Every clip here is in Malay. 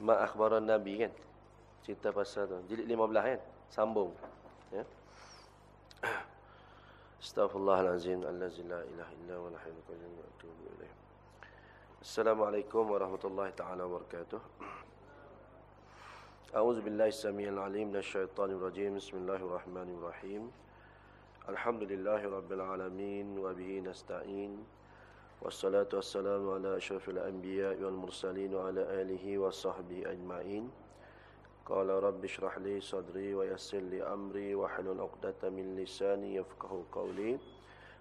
ma akhbaran nabi kan? Cerita pasal tu. Jilid 15 kan? Sambung. Ya. Astaghfirullahalazim. Allazi la ilaha illa huwa al-hayyul qayyum wa atubu ilaih Assalamualaikum warahmatullahi taala wabarakatuh. A'udzu billahi samiil alim minasyaitonir rajim Bismillahirrahmanirrahim. Alhamdulillahi rabbil alamin wa bihi nasta'in anbiya wal mursalin wa ala alihi wa sahbihi ajma'in Qala rabbi shrah li sadri wa yassir li amri wa halul 'uqdatam min lisani yafqahu qawli.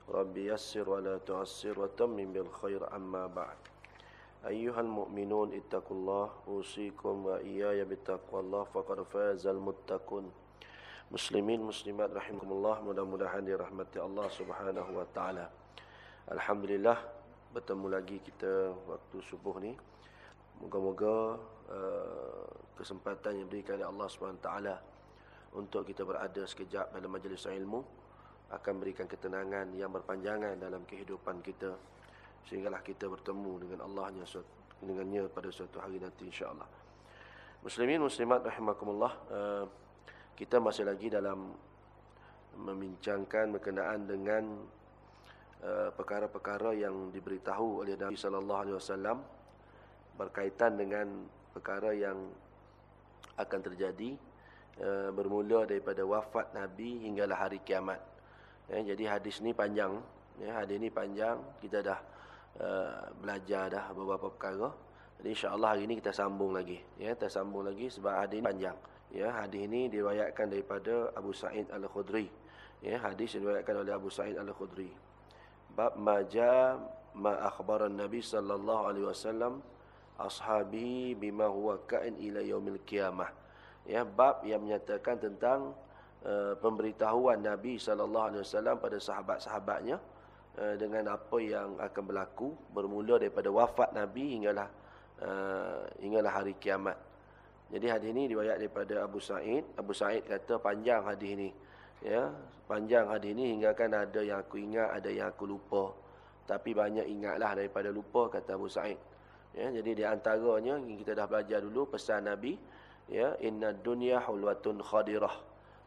Rabbi yassir wa la tu'assir wa tammim bil khair amma ba'd. Ayyuhal mu'minun ittaqullah usikum wa iyaya bittaqwallah faqad fazal muttaqun. Muslimin muslimat rahimakumullah mudah-mudahan dirahmati Allah Subhanahu wa taala. Alhamdulillah bertemu lagi kita waktu subuh ni. Moga-moga uh, kesempatan yang diberikan oleh Allah SWT untuk kita berada sekejap dalam majlis ilmu akan berikan ketenangan yang berpanjangan dalam kehidupan kita sehinggalah kita bertemu dengan Allahnya dengannya pada suatu hari nanti insya-Allah. Muslimin muslimat rahimakumullah eh, kita masih lagi dalam membincangkan berkenaan dengan perkara-perkara yang diberitahu oleh Nabi sallallahu alaihi wasallam berkaitan dengan perkara yang akan terjadi uh, bermula daripada wafat Nabi hinggalah hari kiamat. Ya, jadi hadis ni panjang. Hadis ni panjang. Kita dah belajar dah beberapa perkara. Jadi insyaAllah hari ini kita sambung lagi. Ya, kita sambung lagi sebab hadis ni panjang. Ya, hadis ini diriwayatkan daripada Abu Sa'id Al-Khudri. Ya, hadis diriwayatkan oleh Abu Sa'id Al-Khudri. Bab maja ma akhbaran Nabi sallallahu alaihi wasallam ashabi bima huwa ka'in ila yaumil qiyamah. Ya, bab yang menyatakan tentang uh, pemberitahuan Nabi sallallahu alaihi wasallam pada sahabat-sahabatnya uh, dengan apa yang akan berlaku bermula daripada wafat Nabi hinggalah uh, hinggalah hari kiamat. Jadi hadis ini riwayat daripada Abu Sa'id. Abu Sa'id kata panjang hadis ini. Ya, panjang hadis ini hingga kan ada yang aku ingat, ada yang aku lupa. Tapi banyak ingatlah daripada lupa kata Abu Sa'id. Ya, jadi di antaranya kita dah belajar dulu pesan Nabi, ya, inna dunya hulwatun khadirah.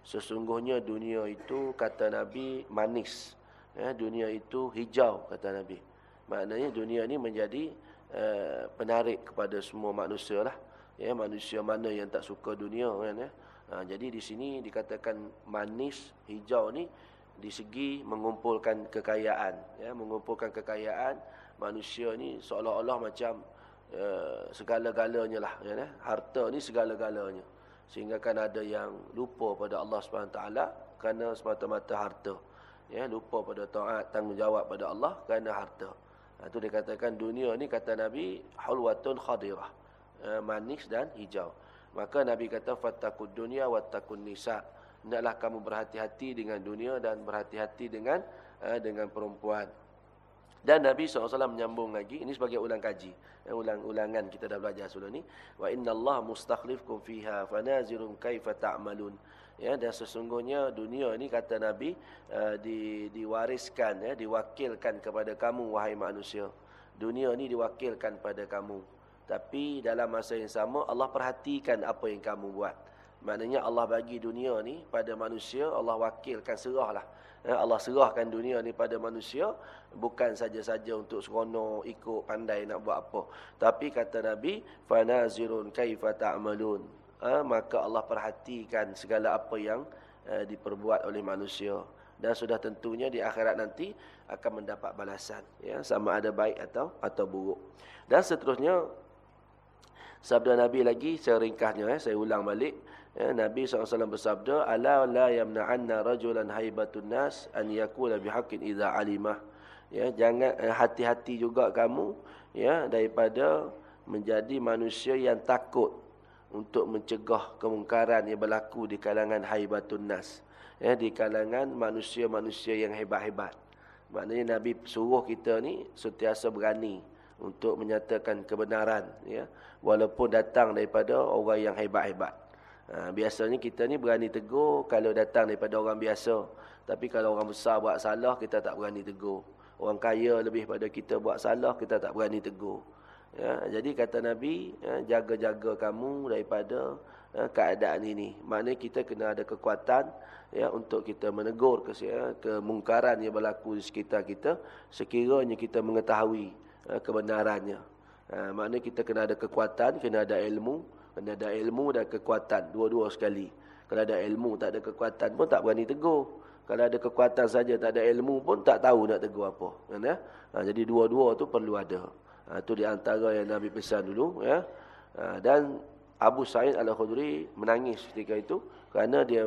Sesungguhnya dunia itu kata Nabi manis. Ya, dunia itu hijau kata Nabi. Maknanya dunia ini menjadi uh, penarik kepada semua manusia lah. Ya, manusia mana yang tak suka dunia kan ya. Ha, jadi di sini dikatakan manis hijau ni di segi mengumpulkan kekayaan ya mengumpulkan kekayaan. Manusia ni seolah-olah macam uh, segala-galanya lah ya, ya. harta ni segala-galanya. Sehingga kan ada yang lupa pada Allah SWT kerana semata-mata harta ya. Lupa pada taat tanggungjawab pada Allah kerana harta. Ha, itu dikatakan dunia ni kata Nabi hulwatun khadirah uh, manis dan hijau maka Nabi kata fattakud dunya wattaqun nisa hendaklah kamu berhati-hati dengan dunia dan berhati-hati dengan uh, dengan perempuan dan Nabi SAW menyambung lagi, ini sebagai ulang kaji. Eh, ulang-ulangan kita dah belajar sebelum ni. Wa inna Allah mustakhlifkum fiha fanazirun kaifa ta'malun. Ya, dan sesungguhnya dunia ni kata Nabi uh, di, diwariskan, ya, diwakilkan kepada kamu wahai manusia. Dunia ni diwakilkan pada kamu. Tapi dalam masa yang sama Allah perhatikan apa yang kamu buat. Maknanya Allah bagi dunia ni pada manusia, Allah wakilkan serahlah. Ya, Allah serahkan dunia ni pada manusia bukan saja-saja untuk seronok ikut pandai nak buat apa tapi kata Nabi fanazirun kaifa ta'malun ha, maka Allah perhatikan segala apa yang uh, diperbuat oleh manusia dan sudah tentunya di akhirat nanti akan mendapat balasan ya sama ada baik atau atau buruk dan seterusnya sabda Nabi lagi saya ringkasnya eh, saya ulang balik Ya, Nabi SAW bersabda, Ala la yamna'anna rajulan haibatun nas an yakula bihaqqin idza alimah. Ya, jangan eh, hati-hati juga kamu ya daripada menjadi manusia yang takut untuk mencegah kemungkaran yang berlaku di kalangan haibatun nas. Ya, di kalangan manusia-manusia yang hebat-hebat. Maknanya Nabi suruh kita ni sentiasa berani untuk menyatakan kebenaran ya walaupun datang daripada orang yang hebat-hebat. Ha, biasanya kita ni berani tegur kalau datang daripada orang biasa. Tapi kalau orang besar buat salah, kita tak berani tegur. Orang kaya lebih pada kita buat salah, kita tak berani tegur. Ya, jadi kata Nabi, ya, jaga-jaga kamu daripada ya, keadaan ini. Maknanya kita kena ada kekuatan ya untuk kita menegur ke ya, kemungkaran yang berlaku di sekitar kita sekiranya kita mengetahui ya, kebenarannya. Ha, maknanya kita kena ada kekuatan, kena ada ilmu, kena ada ilmu dan kekuatan dua-dua sekali. Kalau ada ilmu tak ada kekuatan pun tak berani tegur. Kalau ada kekuatan saja tak ada ilmu pun tak tahu nak tegur apa. Kan, ya? Ha, jadi dua-dua tu perlu ada. Ha, itu di antara yang Nabi pesan dulu. Ya. Ha, dan Abu Sa'id al-Khudri menangis ketika itu. Kerana dia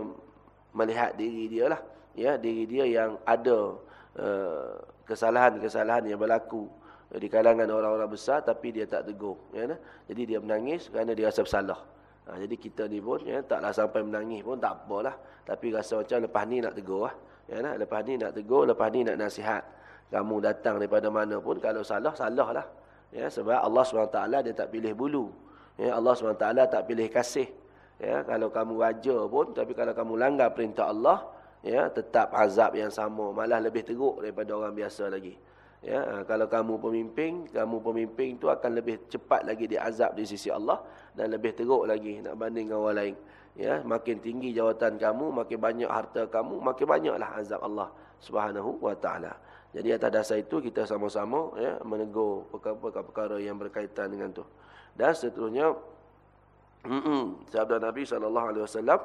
melihat diri dia lah. Ya, diri dia yang ada uh, kesalahan-kesalahan uh, yang berlaku di kalangan orang-orang besar. Tapi dia tak tegur. Ya, nah? Jadi dia menangis kerana dia rasa bersalah. Ha, jadi kita ni pun ya, taklah sampai menangis pun tak apalah. Tapi rasa macam lepas ni nak tegur lah. Ya, nah? Lepas ni nak tegur, lepas ni nak nasihat. Kamu datang daripada mana pun, kalau salah, salah lah. Ya, sebab Allah SWT dia tak pilih bulu. Ya, Allah SWT tak pilih kasih. Ya, kalau kamu raja pun, tapi kalau kamu langgar perintah Allah, ya, tetap azab yang sama. Malah lebih teruk daripada orang biasa lagi. Ya, ha, kalau kamu pemimpin, kamu pemimpin itu akan lebih cepat lagi diazab di sisi Allah dan lebih teruk lagi nak banding dengan orang lain. Ya, makin tinggi jawatan kamu, makin banyak harta kamu, makin banyaklah azab Allah Subhanahu wa taala. Jadi atas dasar itu kita sama-sama ya menegur perkara-perkara yang berkaitan dengan tu. Dan seterusnya sabda Nabi sallallahu alaihi wasallam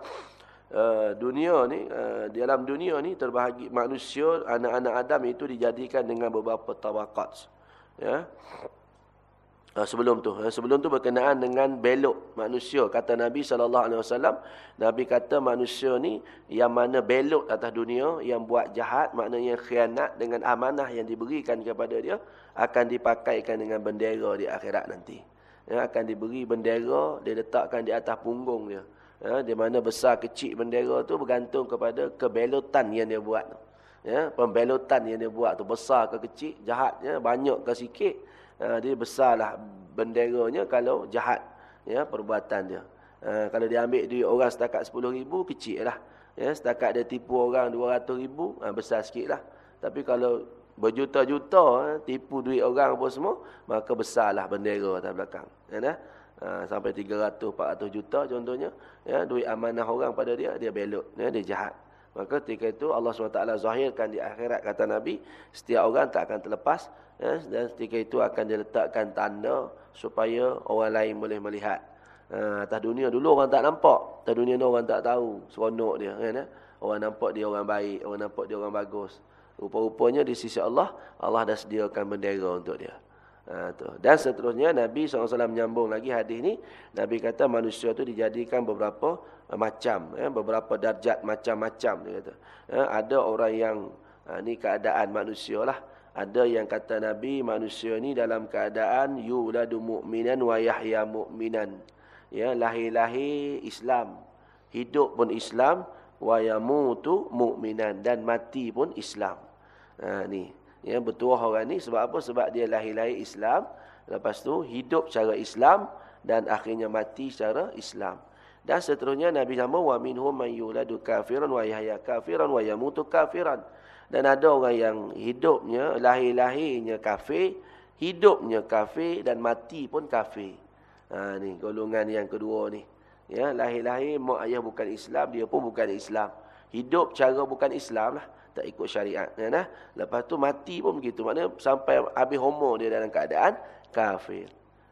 uh, dunia ni uh, dalam dunia ni terbahagi manusia anak-anak Adam itu dijadikan dengan beberapa tabaqat. Ya. Uh, sebelum tu uh, sebelum tu berkenaan dengan belok manusia kata Nabi sallallahu alaihi wasallam Nabi kata manusia ni yang mana belok atas dunia yang buat jahat maknanya khianat dengan amanah yang diberikan kepada dia akan dipakaikan dengan bendera di akhirat nanti ya akan diberi bendera dia letakkan di atas punggung dia ya di mana besar kecil bendera tu bergantung kepada kebelotan yang dia buat ya pembelotan yang dia buat tu besar ke kecil jahatnya banyak ke sikit Ha, dia besarlah benderanya kalau jahat ya perbuatan dia. Ha, kalau dia ambil duit orang setakat 10 ribu kecil lah. Ya, setakat dia tipu orang 200 ribu ha, besar sikit lah. Tapi kalau berjuta-juta ha, tipu duit orang apa semua maka besarlah bendera atas belakang. Ya, dah? Ha, sampai 300 400 juta contohnya ya duit amanah orang pada dia dia belot ya, dia jahat. Maka ketika itu Allah SWT zahirkan di akhirat kata Nabi, setiap orang tak akan terlepas ya, dan ketika itu akan diletakkan tanda supaya orang lain boleh melihat. Ha, atas dunia dulu orang tak nampak, atas dunia ni orang tak tahu seronok dia. Kan, ya? Orang nampak dia orang baik, orang nampak dia orang bagus. Rupa-rupanya di sisi Allah, Allah dah sediakan bendera untuk dia. Ha. Dan seterusnya Nabi SAW menyambung lagi hadis ni. Nabi kata manusia tu dijadikan beberapa uh, macam. Ya, beberapa darjat macam-macam. Ya, ada orang yang, ha, ni keadaan manusia lah. Ada yang kata Nabi manusia ni dalam keadaan yuladu mu'minan wa yahya mu'minan. Ya, lahir-lahir Islam. Hidup pun Islam. Wa yamutu mu'minan. Dan mati pun Islam. Ha, ni. Ya, bertuah orang ni sebab apa? Sebab dia lahir-lahir Islam. Lepas tu hidup secara Islam dan akhirnya mati secara Islam. Dan seterusnya Nabi sama wa minhum man yuladu kafiran wa yahya kafiran wa yamutu kafiran. Dan ada orang yang hidupnya lahir-lahirnya kafir, hidupnya kafir dan mati pun kafir. Ha ni golongan yang kedua ni. Ya, lahir-lahir mak ayah bukan Islam, dia pun bukan Islam. Hidup cara bukan Islam lah tak ikut syariat ya nah lepas tu mati pun begitu. Maknanya sampai habis homo dia dalam keadaan kafir.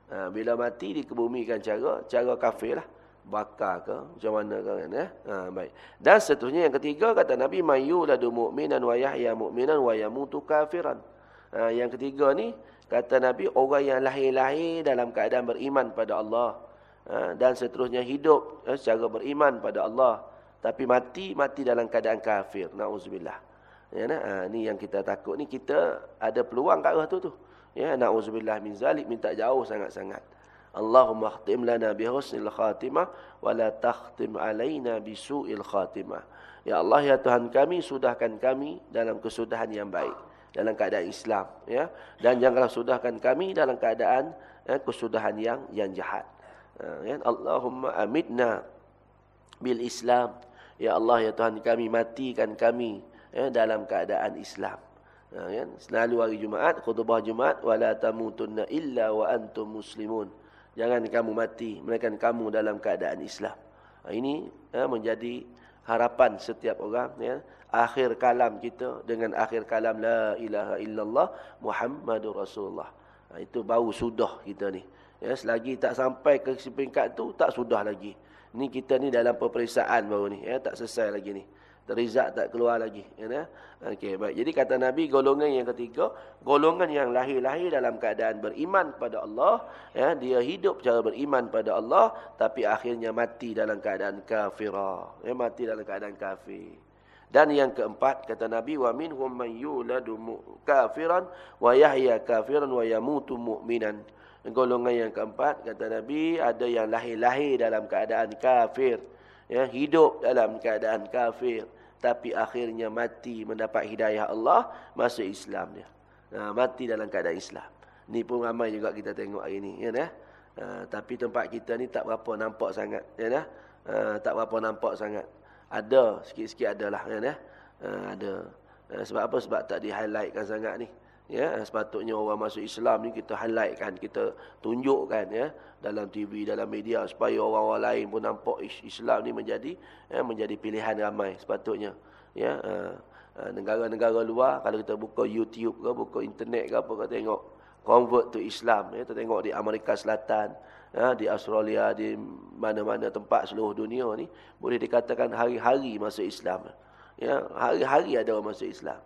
Ha, bila mati dikebumikan cara cara kafir lah. Bakar ke macam mana ke kan ya ha, baik. Dan seterusnya yang ketiga kata nabi mayu ladu mu'minan wa yahya mu'minan wa yamutu kafiran. Ha, yang ketiga ni kata nabi orang yang lahir-lahir dalam keadaan beriman pada Allah. Ha, dan seterusnya hidup ya, secara beriman pada Allah. Tapi mati mati dalam keadaan kafir. Naudzubillah Ya nah, ha, ni yang kita takut ni kita ada peluang kat arah tu tu. Ya nauzubillah min zalik minta jauh sangat-sangat. Allahumma khtim lana bi husnil khatimah wa la takhtim alaina bi su'il khatimah. Ya Allah ya Tuhan kami sudahkan kami dalam kesudahan yang baik dalam keadaan Islam ya dan janganlah sudahkan kami dalam keadaan ya, kesudahan yang yang jahat. Ha, ya Allahumma amitna bil Islam. Ya Allah ya Tuhan kami matikan kami ya, dalam keadaan Islam. Ha, kan? Selalu hari Jumaat, khutbah Jumaat, wala tamutunna illa wa antum muslimun. Jangan kamu mati, melainkan kamu dalam keadaan Islam. Ha, ini ha, menjadi harapan setiap orang. Ya. Akhir kalam kita dengan akhir kalam La ilaha illallah Muhammadur Rasulullah. Ha, itu baru sudah kita ni. Ya, selagi tak sampai ke peringkat tu, tak sudah lagi. Ni kita ni dalam peperiksaan baru ni. Ya, tak selesai lagi ni terizak tak keluar lagi ya okey baik. Jadi kata nabi golongan yang ketiga golongan yang lahir-lahir dalam keadaan beriman kepada Allah ya dia hidup cara beriman pada Allah tapi akhirnya mati dalam keadaan kafirah ya mati dalam keadaan kafir. Dan yang keempat kata nabi wa minhum man yuladu kafiran wa yahya kafiran wa yamutu mu'minan. Golongan yang keempat kata nabi ada yang lahir-lahir dalam keadaan kafir ya hidup dalam keadaan kafir tapi akhirnya mati mendapat hidayah Allah masuk Islam dia. Ha, mati dalam keadaan Islam. Ni pun ramai juga kita tengok hari ni, ya dah. Ha, tapi tempat kita ni tak berapa nampak sangat, ya dah. Ha, tak berapa nampak sangat. Ada sikit-sikit adalah, ya dah. Ha, ada. Ha, sebab apa? Sebab tak di-highlightkan sangat ni. Ya, sepatutnya orang masuk Islam ni kita highlightkan, kita tunjukkan ya dalam TV, dalam media supaya orang-orang lain pun nampak Islam ni menjadi ya, menjadi pilihan ramai sepatutnya. Ya, uh, negara-negara luar kalau kita buka YouTube ke, buka internet ke apa kita tengok convert to Islam ya, kita tengok di Amerika Selatan, ya, di Australia, di mana-mana tempat seluruh dunia ni boleh dikatakan hari-hari masuk Islam. Ya, hari-hari ada orang masuk Islam.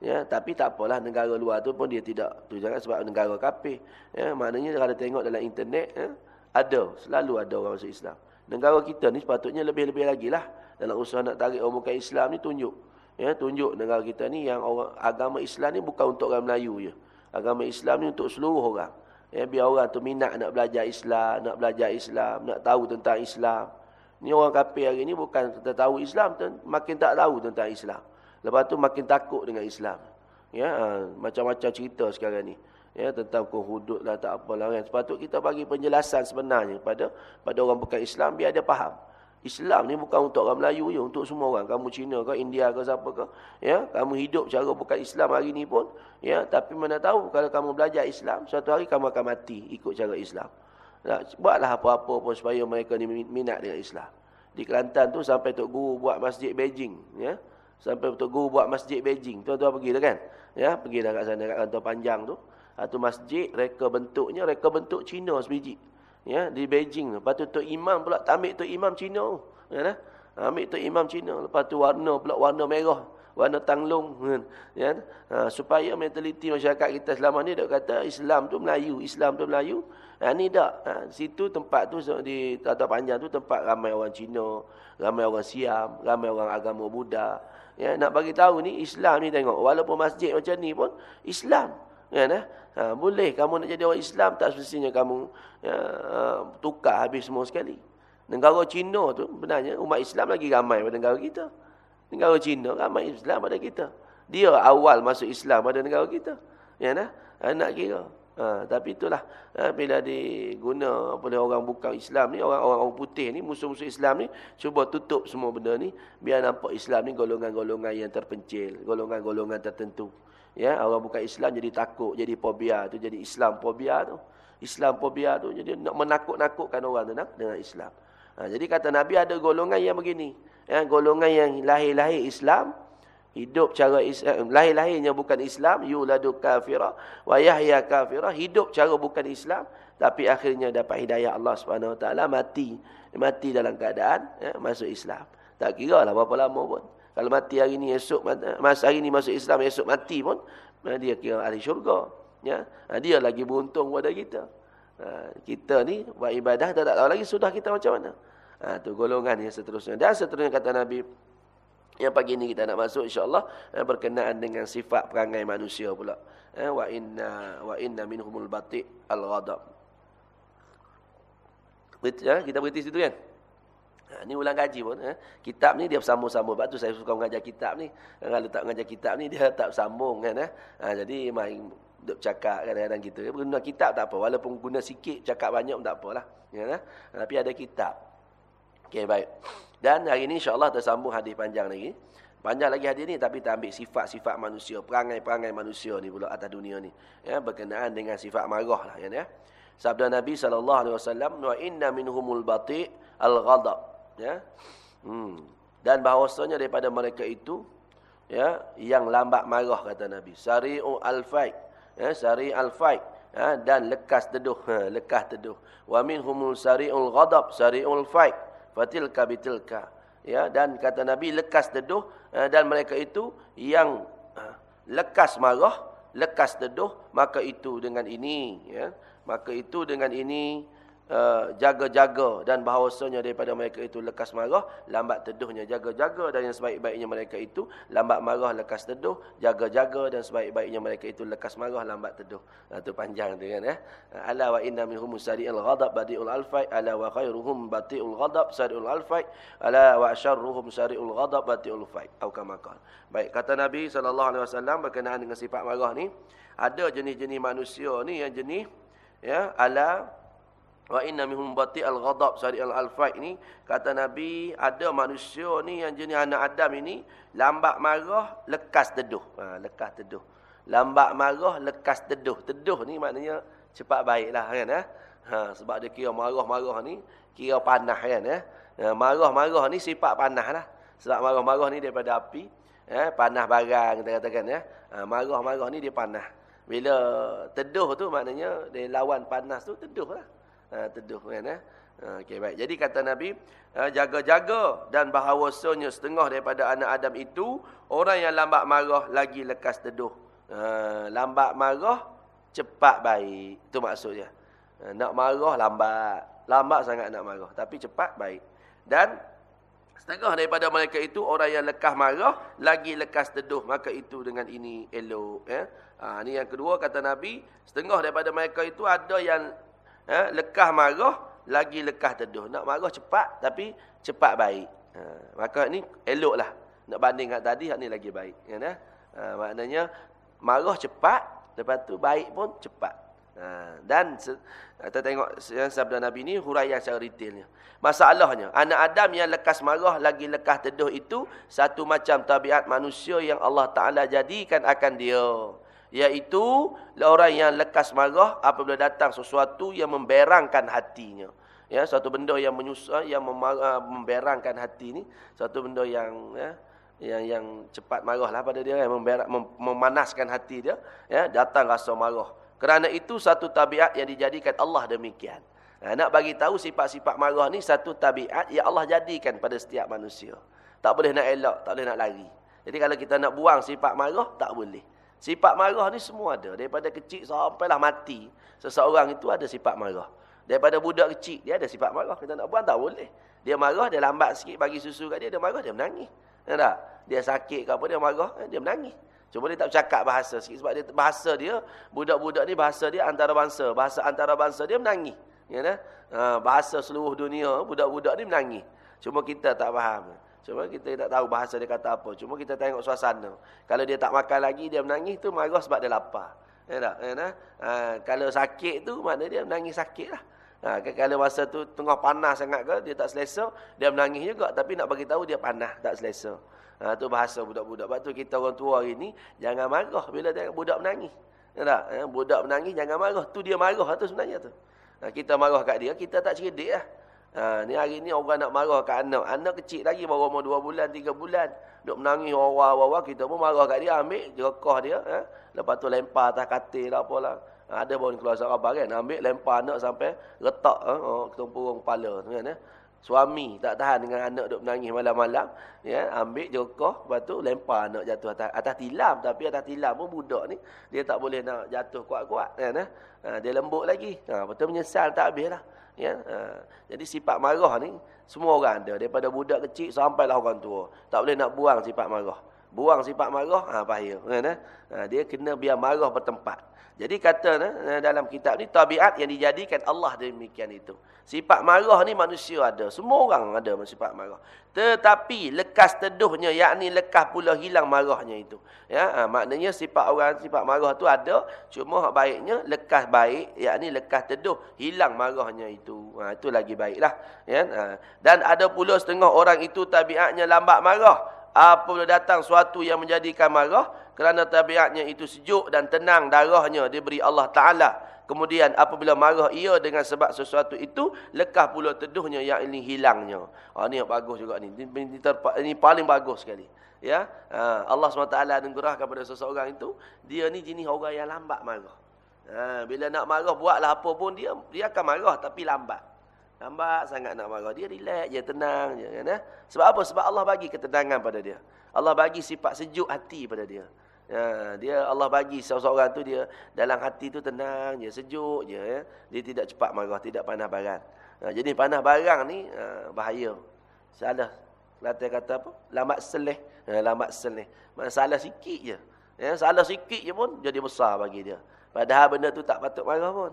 Ya, tapi tak apalah negara luar tu pun dia tidak tu jangan sebab negara kafir. Ya, maknanya kalau tengok dalam internet ya, ada, selalu ada orang masuk Islam. Negara kita ni sepatutnya lebih-lebih lagi lah dalam usaha nak tarik orang bukan Islam ni tunjuk. Ya, tunjuk negara kita ni yang orang agama Islam ni bukan untuk orang Melayu je. Agama Islam ni untuk seluruh orang. Ya, biar orang tu minat nak belajar Islam, nak belajar Islam, nak tahu tentang Islam. Ni orang kafir hari ni bukan kita tahu Islam, makin tak tahu tentang Islam. Lepas tu makin takut dengan Islam. Ya, ha, macam-macam cerita sekarang ni. Ya, tentang hudud lah, tak apalah kan. Sepatut kita bagi penjelasan sebenarnya pada pada orang bukan Islam, biar dia faham. Islam ni bukan untuk orang Melayu je, untuk semua orang. Kamu Cina ke, India ke, siapa ke. Ya, kamu hidup cara bukan Islam hari ni pun. Ya, tapi mana tahu kalau kamu belajar Islam, suatu hari kamu akan mati ikut cara Islam. Nah, buatlah apa-apa pun supaya mereka ni minat dengan Islam. Di Kelantan tu sampai Tok Guru buat masjid Beijing. Ya, Sampai Tok Guru buat masjid Beijing. Tuan-tuan pergi dah kan? Ya, pergi dah kat sana kat kantor panjang tu. Satu masjid reka bentuknya reka bentuk Cina sebiji. Ya, di Beijing. Lepas tu Tok Imam pula ambil Tok Imam Cina. Ya dah. Ambil Tok Imam Cina. Lepas tu warna pula warna merah. Warna tanglung. Kan? Ya, ha, supaya mentaliti masyarakat kita selama ni dok kata Islam tu Melayu, Islam tu Melayu. Ha, ni tak. Ha, situ tempat tu di Tata Panjang tu tempat ramai orang Cina, ramai orang Siam, ramai orang agama Buddha. Ya, nak bagi tahu ni Islam ni tengok walaupun masjid macam ni pun Islam. Ya, nah? ha, boleh kamu nak jadi orang Islam tak semestinya kamu ya, uh, tukar habis semua sekali. Negara Cina tu benarnya umat Islam lagi ramai pada negara kita. Negara Cina ramai Islam pada kita. Dia awal masuk Islam pada negara kita. Ya nah? Ha, nak kira. Ha, tapi itulah ha, bila diguna oleh orang bukan Islam ni, orang-orang putih ni, musuh-musuh Islam ni cuba tutup semua benda ni biar nampak Islam ni golongan-golongan yang terpencil, golongan-golongan tertentu. Ya, orang bukan Islam jadi takut, jadi fobia tu jadi Islam fobia tu. Islam fobia tu jadi nak menakut-nakutkan orang tu dengan Islam. Ha, jadi kata Nabi ada golongan yang begini. Ya, golongan yang lahir-lahir Islam, Hidup cara Islam, lahir-lahirnya bukan Islam, yuladu kafira wa yahya kafira, hidup cara bukan Islam, tapi akhirnya dapat hidayah Allah Subhanahu taala mati, mati dalam keadaan ya, masuk Islam. Tak kira lah berapa lama pun. Kalau mati hari ni esok masa hari ni masuk Islam esok mati pun, dia kira ahli syurga, ya. Ha, dia lagi beruntung pada kita. Ha, kita ni buat ibadah tak tahu lagi sudah kita macam mana. Ha, tu golongan yang seterusnya. Dan seterusnya kata Nabi yang pagi ni kita nak masuk insya-Allah eh, berkenaan dengan sifat perangai manusia pula. Eh, wa inna wa inna minhumul bati' al-ghadab. Ya, kita berhenti situ kan? Ha, ni ulang gaji pun. Eh. Kitab ni dia bersambung-sambung. Sebab tu saya suka mengajar kitab ni. Kalau tak mengajar kitab ni, dia tak sambung kan. Eh. Ha, jadi, main duk cakap kadang-kadang kita. Guna kitab tak apa. Walaupun guna sikit, cakap banyak pun tak apalah. Ya, eh. Tapi ada kitab. Okey, baik. Dan hari ini insya-Allah tersambung hadis panjang lagi. Banyak lagi hadis ni tapi kita ambil sifat-sifat manusia, perangai-perangai manusia ni pula atas dunia ni. Ya, berkenaan dengan sifat marah lah ya, ya. Sabda Nabi sallallahu alaihi wasallam, "Wa inna minhumul bati' al-ghadab." Ya. Hmm. Dan bahawasanya daripada mereka itu ya, yang lambat marah kata Nabi. Sari'u al-fight. Ya, sari al-fight ha, dan lekas teduh ha, lekas teduh wa minhumul sari'ul ghadab sari'ul fight fatilka bitilka. Ya dan kata nabi lekas teduh ha, dan mereka itu yang ha, lekas marah lekas teduh maka itu dengan ini ya. Maka itu dengan ini Eh, jaga-jaga dan bahawasanya daripada mereka itu lekas marah, lambat teduhnya jaga-jaga dan yang sebaik-baiknya mereka itu lambat marah, lekas teduh, jaga-jaga dan sebaik-baiknya mereka itu lekas marah, lambat teduh. Itu panjang tu kan ya. Ala wa inna minhum sari'ul ghadab badi'ul alfai ala wa khairuhum bati'ul ghadab sari'ul alfai ala wa syarruhum sari'ul ghadab bati'ul fai. Atau kama Baik, kata Nabi wasallam berkenaan dengan sifat marah ni, ada jenis-jenis manusia ni yang jenis ya ala Wa inna minhum bati al-ghadab sari al-alfai ni kata Nabi ada manusia ni yang jenis anak Adam ini lambat marah lekas teduh. Ha, lekas teduh. Lambat marah lekas teduh. Teduh ni maknanya cepat baiklah kan eh? ha, sebab dia kira marah-marah ni kira panah kan eh? ha, marah-marah ni sifat panah lah. Sebab marah-marah ni daripada api eh? panah barang kita katakan ya. Ha, marah-marah ni dia panah. Bila teduh tu maknanya dia lawan panas tu teduh lah ha, teduh kan eh? Ha, okey baik. Jadi kata nabi ha, jaga-jaga dan bahawasanya setengah daripada anak adam itu orang yang lambat marah lagi lekas teduh. Lambat marah cepat baik. Itu maksudnya. Nak marah lambat. Lambat sangat nak marah tapi cepat baik. Dan Setengah daripada mereka itu orang yang lekas marah lagi lekas teduh. Maka itu dengan ini elok ya. Ha, ini yang kedua kata Nabi, setengah daripada mereka itu ada yang ha, lekah marah lagi lekah teduh. Nak marah cepat tapi cepat baik. Ha, maka ni eloklah. Nak banding dengan tadi hak ni lagi baik ya kan? Ha, maknanya marah cepat lepas tu baik pun cepat. Ha, dan kita tengok sabda nabi ni huraian secara detailnya. Masalahnya anak adam yang lekas marah lagi lekah teduh itu satu macam tabiat manusia yang Allah taala jadikan akan dia Iaitu orang yang lekas marah apabila datang sesuatu yang memberangkan hatinya. Ya, satu benda yang menyusah, yang memarah, memberangkan hati ni, satu benda yang ya, yang yang cepat marahlah pada dia yang memberak, mem, memanaskan hati dia, ya, datang rasa marah. Kerana itu satu tabiat yang dijadikan Allah demikian. Nah, nak bagi tahu sifat-sifat marah ni satu tabiat yang Allah jadikan pada setiap manusia. Tak boleh nak elak, tak boleh nak lari. Jadi kalau kita nak buang sifat marah, tak boleh. Sifat marah ni semua ada. Daripada kecil sampailah mati. Seseorang itu ada sifat marah. Daripada budak kecil, dia ada sifat marah. Kita nak buang, tak boleh. Dia marah, dia lambat sikit bagi susu kat dia. Dia marah, dia menangis. Ya tak? Dia sakit ke apa, dia marah, eh, dia menangis. Cuma dia tak cakap bahasa sikit. Sebab dia, bahasa dia, budak-budak ni bahasa dia antara bangsa. Bahasa antara bangsa dia menangis. Ya tak? Ha, bahasa seluruh dunia, budak-budak ni menangis. Cuma kita tak faham. Cuma kita tak tahu bahasa dia kata apa. Cuma kita tengok suasana. Kalau dia tak makan lagi, dia menangis tu marah sebab dia lapar. Ya tak? Ya tak? Ha, kalau sakit tu, mana dia menangis sakit lah. Ha, kalau masa tu tengah panas sangat ke, dia tak selesa, dia menangis juga. Tapi nak bagi tahu dia panas, tak selesa. Ha, tu bahasa budak-budak. Sebab tu kita orang tua hari ni, jangan marah bila tengok budak menangis. Ya tak? Ha, budak menangis, jangan marah. Tu dia marah tu sebenarnya tu. Ha, kita marah kat dia, kita tak cerdik lah. Ha, ni hari ni orang nak marah kat anak. Anak kecil lagi baru umur 2 bulan, 3 bulan. Duk menangis orang-orang kita pun marah kat dia. Ambil jerekah dia. Ha? Lepas tu lempar atas katil lah apalah. Ha, ada baru keluar suara kan. Ambil lempar anak sampai retak. Ha? Oh, ketumpurung kepala. Kan, ha? Suami tak tahan dengan anak duk menangis malam-malam. Ya, ambil jerekah. Lepas tu lempar anak jatuh atas, atas tilam. Tapi atas tilam pun budak ni. Dia tak boleh nak jatuh kuat-kuat. Kan, ha? Ha, dia lembut lagi. Ha, betul menyesal tak habis lah. Ya, ha. Jadi sifat marah ni semua orang ada daripada budak kecil sampailah orang tua. Tak boleh nak buang sifat marah. Buang sifat marah ha bahaya kan eh? ha, dia kena biar marah bertempat. Jadi kata eh, dalam kitab ni tabiat yang dijadikan Allah demikian itu. Sifat marah ni manusia ada. Semua orang ada sifat marah. Tetapi lekas teduhnya, yakni lekas pula hilang marahnya itu. Ya, ha, maknanya sifat orang, sifat marah tu ada. Cuma baiknya lekas baik, yakni lekas teduh, hilang marahnya itu. Ha, itu lagi baiklah. Ya, ha. Dan ada pula setengah orang itu tabiatnya lambat marah. apabila datang suatu yang menjadikan marah kerana tabiatnya itu sejuk dan tenang darahnya diberi Allah Taala. Kemudian apabila marah ia dengan sebab sesuatu itu lekah pula teduhnya yang ini hilangnya. Ha ni yang bagus juga ni. Ini, ini paling bagus sekali. Ya? Ha, Allah SWT anugerah kepada seseorang itu dia ni jenis orang yang lambat marah. Ha, bila nak marah buatlah apa pun dia dia akan marah tapi lambat. Lambat sangat nak marah. Dia relax je tenang je kan eh? sebab apa? Sebab Allah bagi ketenangan pada dia. Allah bagi sifat sejuk hati pada dia ya, dia Allah bagi seseorang tu dia dalam hati tu tenang je sejuk je ya? dia tidak cepat marah tidak panas barang ha, jadi panas barang ni ha, bahaya salah Kelantan kata apa? Lamat seleh. Ya, lamat seleh. Salah sikit je. Ya, salah sikit je pun jadi besar bagi dia. Padahal benda tu tak patut marah pun.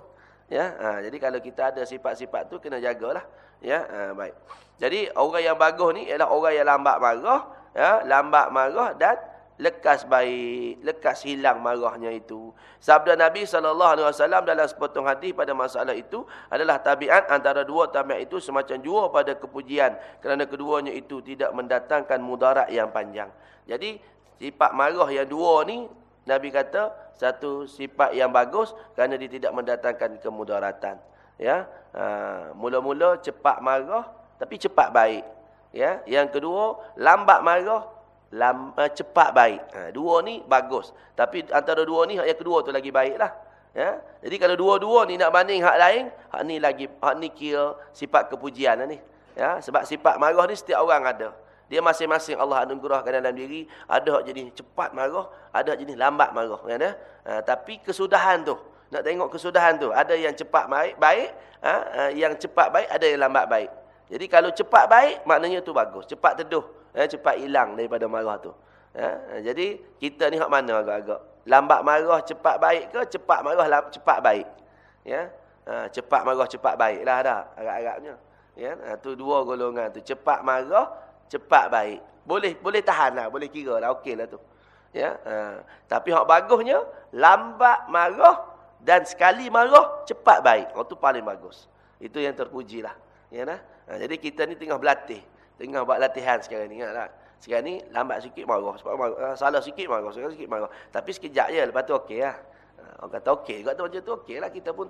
Ya, ha, jadi kalau kita ada sifat-sifat tu kena jagalah. Ya, ha, baik. Jadi orang yang bagus ni ialah orang yang lambat marah, ya, lambat marah dan lekas baik, lekas hilang marahnya itu. Sabda Nabi SAW dalam sepotong hadis pada masalah itu adalah tabiat antara dua tabiat itu semacam jua pada kepujian kerana keduanya itu tidak mendatangkan mudarat yang panjang. Jadi sifat marah yang dua ni Nabi kata satu sifat yang bagus kerana dia tidak mendatangkan kemudaratan. Ya, ha, mula-mula cepat marah tapi cepat baik. Ya, yang kedua lambat marah lama cepat baik. Ha, dua ni bagus. Tapi antara dua ni hak yang kedua tu lagi baiklah. Ya. Jadi kalau dua-dua ni nak banding hak lain, hak ni lagi hak ni kira sifat kepujian lah ni. Ya, sebab sifat marah ni setiap orang ada. Dia masing-masing Allah anugerahkan dalam diri, ada hak jadi cepat marah, ada hak jadi lambat marah, kan ya. Ha, tapi kesudahan tu, nak tengok kesudahan tu, ada yang cepat baik, baik, ha, ha, yang cepat baik, ada yang lambat baik. Jadi kalau cepat baik, maknanya tu bagus. Cepat teduh eh, cepat hilang daripada marah tu. Ya, jadi kita ni hak mana agak-agak? Lambat marah cepat baik ke cepat marah cepat baik? Ya. Ha, cepat marah cepat baiklah dah agak-agaknya. Ya, ha, tu dua golongan tu. Cepat marah, cepat baik. Boleh boleh tahanlah, boleh kira lah okeylah tu. Ya. Ha, tapi hak bagusnya lambat marah dan sekali marah cepat baik. Oh tu paling bagus. Itu yang terpujilah. Ya nah. Ha, jadi kita ni tengah berlatih. Tengah buat latihan sekarang ni. Ingatlah. Sekarang ni lambat sikit marah. Sebab marah. Ah, salah sikit marah. Sekarang sikit marah. Tapi sekejap je. Lepas tu okey lah. Ah, orang kata okey. Tu macam tu okey lah. Kita pun.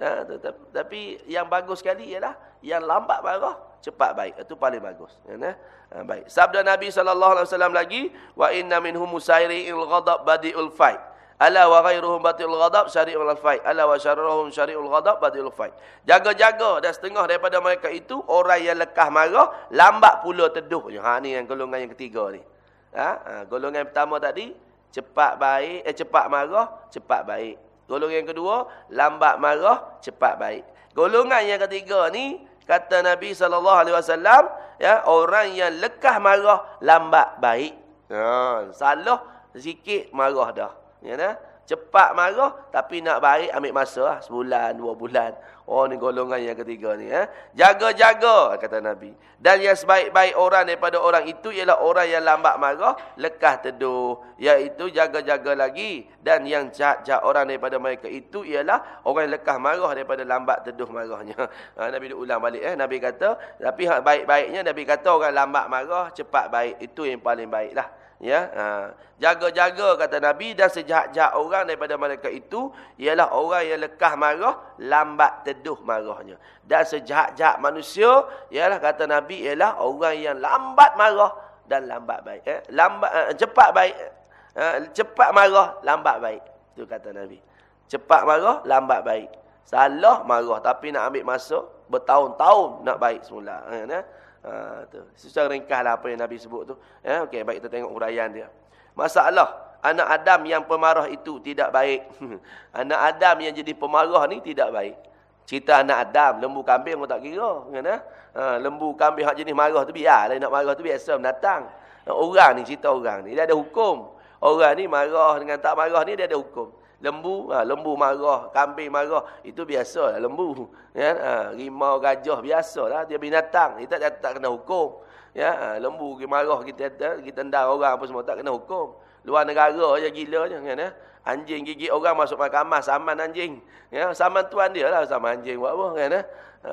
Ha, tapi yang bagus sekali ialah. Yang lambat marah. Cepat baik. Itu paling bagus. Ya, baik. Sabda Nabi SAW lagi. Wa inna minhum musairi'il ghadab badi'ul fight. Ala wa ghairuhum batil ghadab syari'ul fight. Ala wa syarruhum syari'ul ghadab batil fight. Jaga-jaga dan setengah daripada mereka itu orang yang lekah marah, lambat pula teduh. Ha ni yang golongan yang ketiga ni. Ha, ha golongan pertama tadi cepat baik eh cepat marah, cepat baik. Golongan yang kedua lambat marah, cepat baik. Golongan yang ketiga ni kata Nabi wasallam ya orang yang lekah marah, lambat baik. Ha, salah sikit marah dah. Ya nah? Cepat marah tapi nak baik ambil masa lah. Sebulan, dua bulan. Oh ni golongan yang ketiga ni. Eh? Jaga-jaga kata Nabi. Dan yang sebaik-baik orang daripada orang itu ialah orang yang lambat marah. Lekah teduh. Iaitu jaga-jaga lagi. Dan yang jahat-jahat orang daripada mereka itu ialah orang yang lekah marah daripada lambat teduh marahnya. Ha, Nabi ulang balik. Eh? Nabi kata. Tapi baik-baiknya Nabi kata orang lambat marah cepat baik. Itu yang paling baiklah ya ha. jaga-jaga kata nabi dan sejahat-jahat orang daripada mereka itu ialah orang yang lekah marah lambat teduh marahnya. Dan sejahat-jahat manusia ialah kata nabi ialah orang yang lambat marah dan lambat baik. Eh? lambat uh, cepat baik. Uh, cepat marah lambat baik. Itu kata nabi. Cepat marah lambat baik. Salah marah tapi nak ambil masa bertahun-tahun nak baik semula. Ya, Ha, tu. Secara ringkaslah apa yang Nabi sebut tu. Ya, okey, baik kita tengok huraian dia. Masalah anak Adam yang pemarah itu tidak baik. anak Adam yang jadi pemarah ni tidak baik. Cerita anak Adam, lembu kambing pun tak kira, kan eh? ha, lembu kambing hak jenis marah tu biar, nak marah tu biasa mendatang. Orang ni cerita orang ni, dia ada hukum. Orang ni marah dengan tak marah ni dia ada hukum. Lembu, ha, lembu marah, kambing marah, itu biasa lah lembu. Ya, ha, rimau, gajah, biasa lah, dia binatang, kita tak, tak kena hukum. Ya, ha, lembu marah, kita kita tendang orang apa semua, tak kena hukum. Luar negara je gila je. Kan, ya? Anjing gigit orang masuk mahkamah, saman anjing. Ya, saman tuan dia lah, saman anjing buat apa. Kan, ya? ha,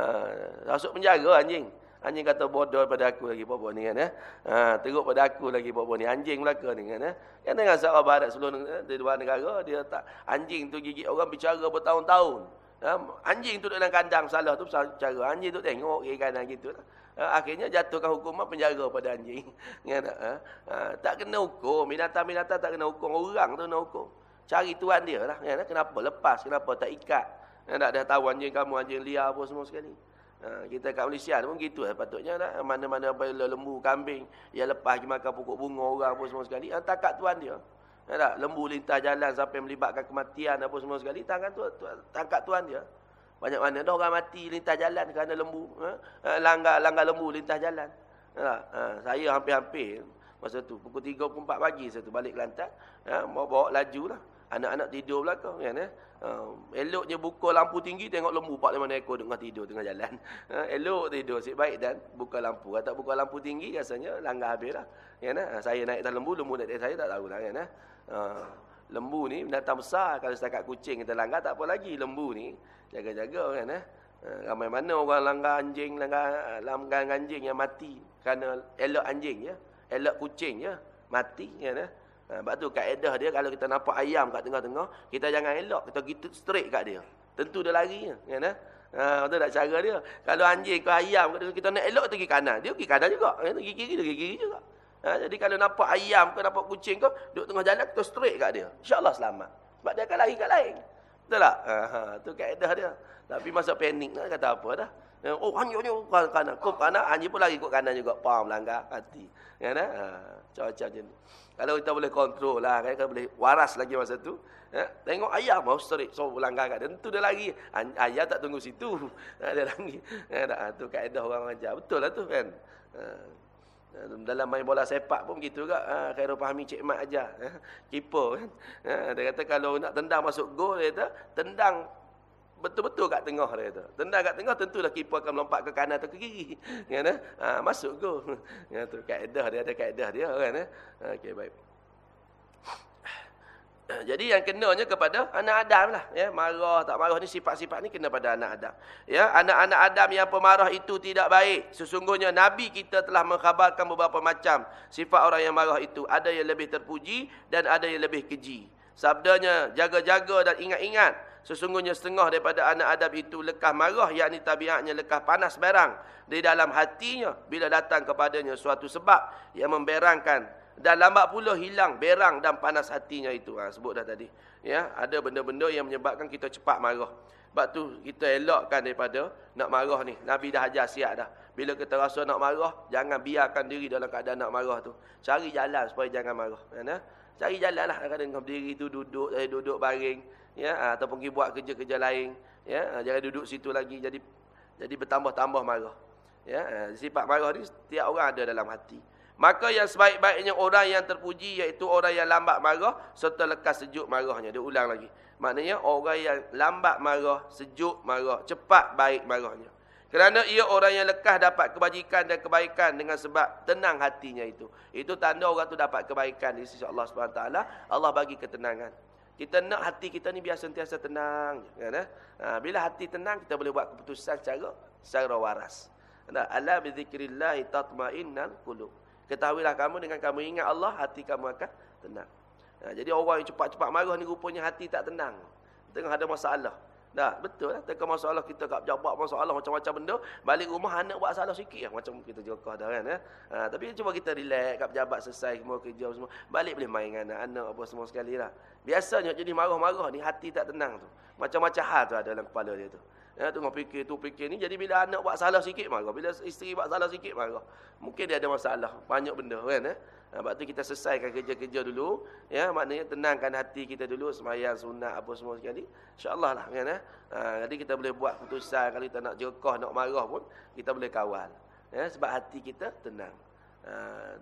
masuk penjara anjing. Anjing kata bodoh pada aku lagi bobo ni kan. Eh? Ha, teruk pada aku lagi bobo ni. Anjing belaka ni kan. Eh? Kan dengan sahabat barat sebelum di luar negara. Dia tak Anjing tu gigit orang bicara bertahun-tahun. Ha, anjing tu dalam kandang salah tu cara. Anjing tu tengok kiri kanan gitu. Ha, akhirnya jatuhkan hukuman penjara pada anjing. Kan? Ha? Ha, tak kena hukum. Binatang-binatang tak kena hukum. Orang tu kena hukum. Cari tuan dia lah. Kan? Kenapa lepas? Kenapa tak ikat? Tak ada tahu anjing kamu, anjing liar apa semua sekali. Ha, kita kat Malaysia pun gitu lah patutnya lah. Mana-mana lembu, kambing. Yang lepas pergi makan pokok bunga orang apa semua sekali. Ha, takat tuan dia. Ha, tak? Lembu lintas jalan sampai melibatkan kematian apa semua sekali. Tangan tu, tu tangkap tuan dia. Banyak mana dah orang mati lintas jalan kerana lembu. Ha? ha langgar, langgar lembu lintas jalan. Ha, ha, saya hampir-hampir. Masa tu pukul 3 pukul 4 pagi saya tu balik Kelantan. Ha, bawa-bawa laju lah. Anak-anak tidur belakang. Kan, eh? Uh, eloknya buka lampu tinggi tengok lembu 4 5 ekor tengah tidur tengah jalan. Uh, elok tidur sik baik dan buka lampu. Kalau tak buka lampu tinggi rasanya langgar habislah. Ya nah, saya naik atas lembu, lembu naik atas saya tak tahulah kan nah. Uh, lembu ni binatang besar kalau setakat kucing kita langgar tak apa lagi. Lembu ni jaga-jaga kan nah. Uh, ramai mana orang langgar anjing, langgar langgar anjing yang mati kerana elok anjing ya. Elok kucing ya. Mati ya nah. Ha, sebab tu kaedah dia kalau kita nampak ayam kat tengah-tengah, kita jangan elok, kita gitu straight kat dia. Tentu dia lari kan eh? Ha, betul tak cara dia. Kalau anjing ke ayam kita nak elok pergi kanan, dia pergi kanan juga. Kan pergi kiri dia pergi kiri juga. Ha, jadi kalau nampak ayam ke nampak kucing ke duduk tengah jalan kita straight kat dia. Insya-Allah selamat. Sebab dia akan lari kat lain. Betul tak? Ha, ha tu kaedah dia. Tapi masa panik nak kata apa dah. Ha, oh anjing ni kanan, kau kanan, anjing pun lari ikut kanan juga. Pam langgar hati. Kan eh? Ha, macam-macam je ni. Kalau kita boleh kontrol lah, kan? kita boleh waras lagi masa tu. Ya? Tengok ayam mau straight, so langgar kat. Tentu dia lagi. Ayam tak tunggu situ. dia lagi. Ya, tu kaedah orang ajar. Betul lah tu kan. Ha. Dalam main bola sepak pun begitu juga. Ha, Khairul Fahmi Cik Mat ajar. Ha, keeper kan. Ha, dia kata kalau nak tendang masuk gol, dia kata, tendang betul-betul kat tengah dia tu. Tendang kat tengah tentulah keeper akan melompat ke kanan atau ke kiri. Kan eh? Ha, masuk go. Ya tu kaedah dia ada kaedah dia kan eh. Okey baik. Jadi yang kenanya kepada anak Adam lah. Ya, marah tak marah ni sifat-sifat ni kena pada anak Adam. Ya, anak-anak Adam yang pemarah itu tidak baik. Sesungguhnya Nabi kita telah mengkhabarkan beberapa macam sifat orang yang marah itu. Ada yang lebih terpuji dan ada yang lebih keji. Sabdanya, jaga-jaga dan ingat-ingat. Sesungguhnya setengah daripada anak Adam itu lekah marah, yakni tabiatnya lekah panas berang di dalam hatinya bila datang kepadanya suatu sebab yang memberangkan dan lambat pula hilang berang dan panas hatinya itu. Ha, sebut dah tadi. Ya, ada benda-benda yang menyebabkan kita cepat marah. Sebab tu kita elakkan daripada nak marah ni. Nabi dah ajar siap dah. Bila kita rasa nak marah, jangan biarkan diri dalam keadaan nak marah tu. Cari jalan supaya jangan marah. Ya, Cari jalan lah. Kadang-kadang berdiri tu duduk, eh, duduk baring ya ataupun pergi buat kerja-kerja lain ya jangan duduk situ lagi jadi jadi bertambah-tambah marah ya sifat marah ni setiap orang ada dalam hati maka yang sebaik-baiknya orang yang terpuji iaitu orang yang lambat marah serta lekas sejuk marahnya dia ulang lagi maknanya orang yang lambat marah sejuk marah cepat baik marahnya kerana ia orang yang lekas dapat kebajikan dan kebaikan dengan sebab tenang hatinya itu. Itu tanda orang tu dapat kebaikan di sisi Allah SWT. Allah bagi ketenangan. Kita nak hati kita ni biasa sentiasa tenang. Kan, eh? ha, bila hati tenang, kita boleh buat keputusan secara, secara waras. Ala bizikrillahi tatma'innal qulub. Ketahuilah kamu dengan kamu ingat Allah, hati kamu akan tenang. Ha, jadi orang yang cepat-cepat marah ni rupanya hati tak tenang. Tengah ada masalah. Dah, betul lah. Tengok masalah kita kat pejabat, masalah macam-macam benda. Balik rumah, anak buat salah sikit lah. Macam kita jokah dah kan. Eh? Ha, tapi cuba kita relax kat pejabat selesai semua kerja semua. Balik boleh main dengan anak-anak apa semua sekali lah. Biasanya jadi marah-marah ni, hati tak tenang tu. Macam-macam hal tu ada dalam kepala dia tu. Ya, tengok fikir tu, fikir ni. Jadi bila anak buat salah sikit, marah. Bila isteri buat salah sikit, marah. Mungkin dia ada masalah. Banyak benda kan. Eh? Sebab tu kita selesaikan kerja-kerja dulu. Ya, maknanya tenangkan hati kita dulu. Semayang, sunat, apa semua sekali. InsyaAllah lah. Kan, eh? ha, jadi kita boleh buat keputusan. Kalau kita nak jerkah, nak marah pun. Kita boleh kawal. Ya, sebab hati kita tenang. Ha,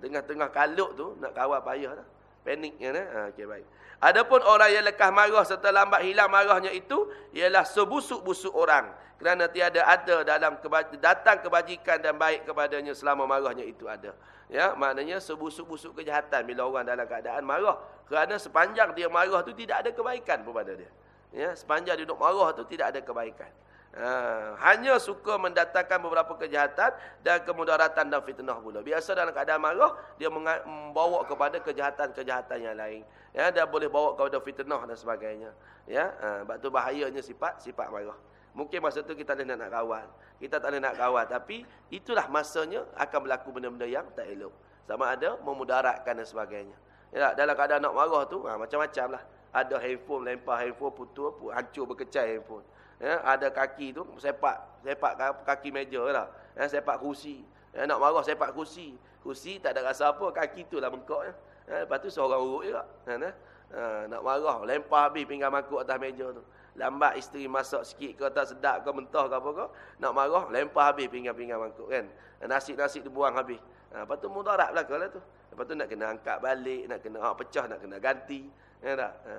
tengah-tengah kalut tu, nak kawal payah lah. Panik. Kan, eh? ha, okay, baik. Adapun orang yang lekah marah serta lambat hilang marahnya itu. Ialah sebusuk-busuk orang. Kerana tiada ada dalam datang kebajikan dan baik kepadanya selama marahnya itu ada. Ya, maknanya sebusuk-busuk kejahatan bila orang dalam keadaan marah. Kerana sepanjang dia marah tu tidak ada kebaikan kepada dia. Ya, sepanjang dia duduk marah tu tidak ada kebaikan. Ha, hanya suka mendatangkan beberapa kejahatan dan kemudaratan dan fitnah pula. Biasa dalam keadaan marah, dia membawa kepada kejahatan-kejahatan yang lain. Ya, dia boleh bawa kepada fitnah dan sebagainya. Ya, ha, sebab tu bahayanya sifat sifat marah. Mungkin masa tu kita tak nak kawan. Kita tak nak kawan. Tapi itulah masanya akan berlaku benda-benda yang tak elok. Sama ada memudaratkan dan sebagainya. Ya, dalam keadaan nak marah tu, ha, macam-macam lah. Ada handphone, lempar handphone, putus, hancur berkecai handphone. Ya, ada kaki tu, sepak. Sepak kaki meja lah. Ya, sepak kursi. Ya, nak marah, sepak kursi. Kursi tak ada rasa apa, kaki tu lah bengkok. Ya. Ya, lepas tu seorang urut juga. Ya, ya. Ha, nak marah, lempar habis pinggan makuk atas meja tu. Lambat isteri masak sikit ke tak sedap ke mentah ke apa ke. Nak marah, lempar habis pinggan-pinggan mangkuk kan. Nasi-nasi dibuang habis. Ha, lepas tu mudarat belakang lah tu. Lepas tu nak kena angkat balik, nak kena ha, pecah, nak kena ganti. Ya, tak? Ha?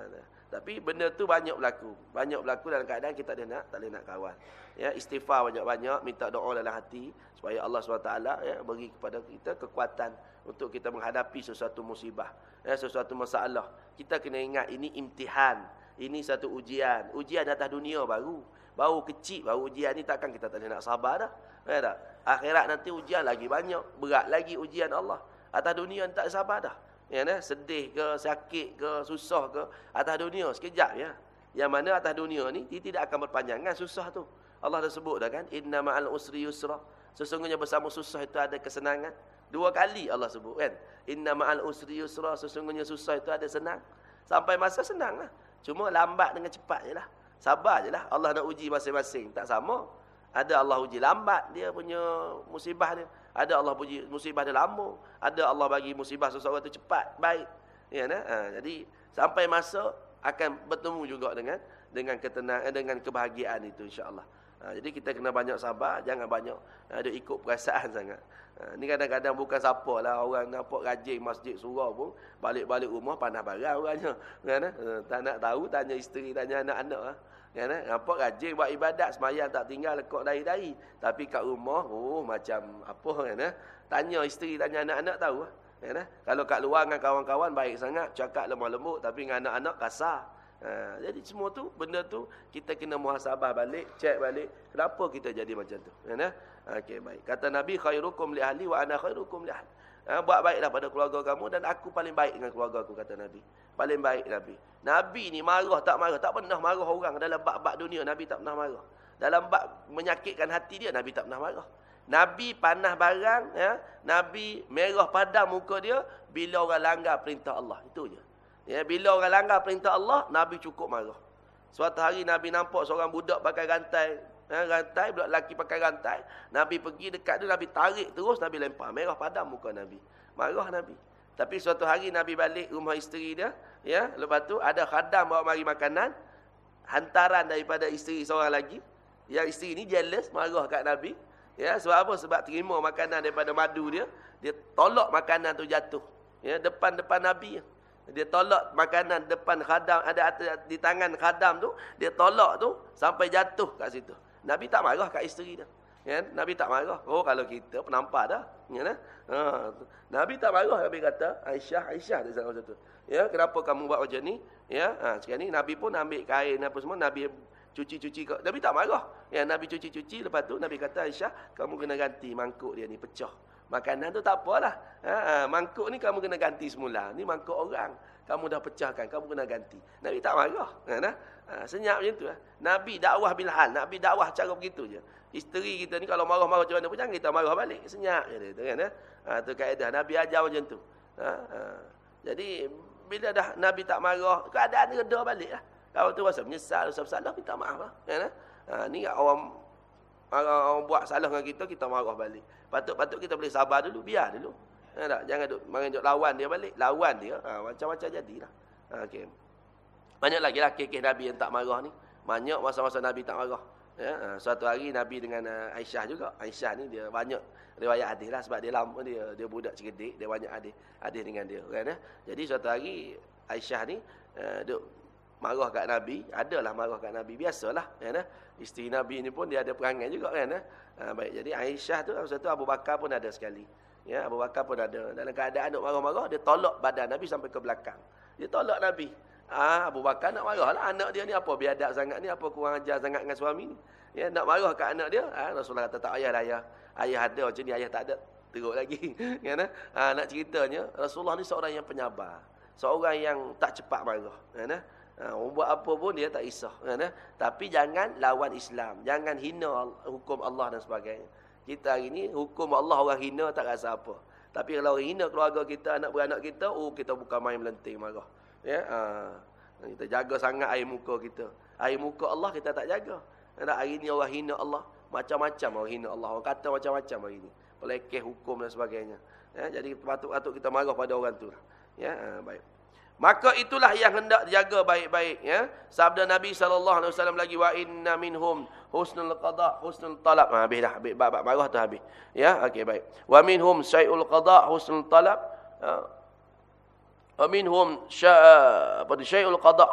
Tapi benda tu banyak berlaku. Banyak berlaku dalam keadaan kita dia nak, tak nak kawan. Ya, istighfar banyak-banyak, minta doa dalam hati. Supaya Allah SWT ya, beri kepada kita kekuatan untuk kita menghadapi sesuatu musibah. Ya, sesuatu masalah. Kita kena ingat ini imtihan. Ini satu ujian. Ujian atas dunia baru. Baru kecil, baru ujian ni takkan kita tak nak sabar dah. Ya, tak? Akhirat nanti ujian lagi banyak. Berat lagi ujian Allah. Atas dunia tak sabar dah. Ya, nah, sedih ke, sakit ke, susah ke. Atas dunia sekejap ya. Yang mana atas dunia ni dia tidak akan berpanjangan susah tu. Allah dah sebut dah kan. Inna ma'al usri yusra. Sesungguhnya bersama susah itu ada kesenangan. Dua kali Allah sebut kan. Inna ma'al usri yusra. Sesungguhnya susah itu ada senang. Sampai masa senang lah. Cuma lambat dengan cepat je lah. Sabar je lah. Allah nak uji masing-masing. Tak sama. Ada Allah uji lambat dia punya musibah dia. Ada Allah uji musibah dia lama. Ada Allah bagi musibah seseorang tu cepat, baik. Ya, nah? ha, jadi sampai masa akan bertemu juga dengan dengan ketenangan dengan kebahagiaan itu insya-Allah. Ha, jadi kita kena banyak sabar, jangan banyak ada ikut perasaan sangat. Ha, ni kadang-kadang bukan siapa lah orang nampak rajin masjid surau pun balik-balik rumah panas barang orangnya. Kan? Ha, tak nak tahu tanya isteri, tanya anak-anak lah. Kan eh? Nampak rajin buat ibadat, semayang tak tinggal lekok dari-dari. Tapi kat rumah, oh macam apa kan eh? Tanya isteri, tanya anak-anak tahu lah. Kan eh? Kalau kat luar dengan kawan-kawan baik sangat, cakap lemah lembut. Tapi dengan anak-anak kasar. Ha, jadi semua tu, benda tu, kita kena muhasabah balik, cek balik. Kenapa kita jadi macam tu? Kan eh? Okey, baik. Kata Nabi, khairukum li ahli wa ana khairukum li ahli. Ha, buat baiklah pada keluarga kamu dan aku paling baik dengan keluarga aku kata Nabi. Paling baik Nabi. Nabi ni marah tak marah, tak pernah marah orang dalam bab-bab dunia Nabi tak pernah marah. Dalam bab menyakitkan hati dia Nabi tak pernah marah. Nabi panah barang ya, Nabi merah padam muka dia bila orang langgar perintah Allah. Itu je. Ya, bila orang langgar perintah Allah, Nabi cukup marah. Suatu hari Nabi nampak seorang budak pakai rantai Ha, rantai, budak lelaki pakai rantai. Nabi pergi dekat dia, Nabi tarik terus, Nabi lempar. Merah padam muka Nabi. Marah Nabi. Tapi suatu hari Nabi balik rumah isteri dia. ya Lepas tu ada khadam bawa mari makanan. Hantaran daripada isteri seorang lagi. Yang isteri ni jealous, marah kat Nabi. Ya, sebab apa? Sebab terima makanan daripada madu dia. Dia tolak makanan tu jatuh. Ya, depan-depan Nabi. Dia tolak makanan depan khadam. Ada di tangan khadam tu. Dia tolak tu sampai jatuh kat situ. Nabi tak marah kat isteri dia. Ya, Nabi tak marah. Oh kalau kita penampak dah. Ya, ha. Nabi tak marah Nabi kata, Aisyah, Aisyah dia macam tu. Ya, kenapa kamu buat macam ni? Ya, ha, sekarang ni Nabi pun ambil kain apa semua, Nabi cuci-cuci Nabi tak marah. Ya, Nabi cuci-cuci lepas tu Nabi kata, Aisyah, kamu kena ganti mangkuk dia ni pecah. Makanan tu tak apalah. Ha, ha, mangkuk ni kamu kena ganti semula. Ni mangkuk orang. Kamu dah pecahkan, kamu kena ganti. Nabi tak marah. Ha, nah? Ha, senyap macam tu. Ha. Nabi dakwah bilhal. Nabi dakwah cara begitu je. Isteri kita ni kalau marah-marah macam mana pun jangan kita marah balik. Senyap je dia. Kan, ha? ha, tu kaedah. Nabi ajar macam tu. Ha, ha. Jadi, bila dah Nabi tak marah, keadaan reda balik lah. Kalau tu rasa menyesal, rasa bersalah, minta maaf lah. Kan, ha? ha, ni orang, orang, buat salah dengan kita, kita marah balik. Patut-patut kita boleh sabar dulu, biar dulu. Ha, tak? Jangan duk, duk lawan dia balik. Lawan dia, ha, macam-macam jadilah. Ha, okay. Banyak lagi lah kes Nabi yang tak marah ni. Banyak masa-masa Nabi tak marah. Ya, ha, suatu hari Nabi dengan uh, Aisyah juga. Aisyah ni dia banyak riwayat hadis lah sebab dia lama dia dia budak cerdik, dia banyak hadis hadis dengan dia kan ya. Jadi suatu hari Aisyah ni uh, duk marah kat Nabi, adalah marah kat Nabi biasalah kan ya. Isteri Nabi ni pun dia ada perangai juga kan ya. Ha, baik jadi Aisyah tu satu Abu Bakar pun ada sekali. Ya, Abu Bakar pun ada. Dalam keadaan duk marah-marah dia tolak badan Nabi sampai ke belakang. Dia tolak Nabi. Ah, Abu Bakar nak marah lah. Anak dia ni apa biadab sangat ni. Apa kurang ajar sangat dengan suami ni. Ya, nak marah kat anak dia, ha, Rasulullah kata tak payahlah ayah. Ayah ada macam ni, ayah tak ada. Teruk lagi. kan? Ha, nak ceritanya, Rasulullah ni seorang yang penyabar. Seorang yang tak cepat marah. Kan? Ha, buat apa pun dia tak isah. Kan? Tapi jangan lawan Islam. Jangan hina hukum Allah dan sebagainya. Kita hari ni, hukum Allah orang hina tak rasa apa. Tapi kalau orang hina keluarga kita, anak beranak kita, oh kita bukan main melenting marah. Ya, ha. Kita jaga sangat air muka kita. Air muka Allah kita tak jaga. Ada hari ni orang hina Allah. Macam-macam orang hina Allah. Orang kata macam-macam hari ni. Pelekeh hukum dan sebagainya. Ya, jadi patut-patut kita marah pada orang tu. Ya, ha, baik. Maka itulah yang hendak dijaga baik-baik ya. Sabda Nabi sallallahu alaihi wasallam lagi wa inna minhum husnul qada husnul talab. Ha, habis dah habis bab marah tu habis. Ya, okey baik. Wa minhum syai'ul qada husnul talab. Ha. Wa minhum sya' apa syai'ul qada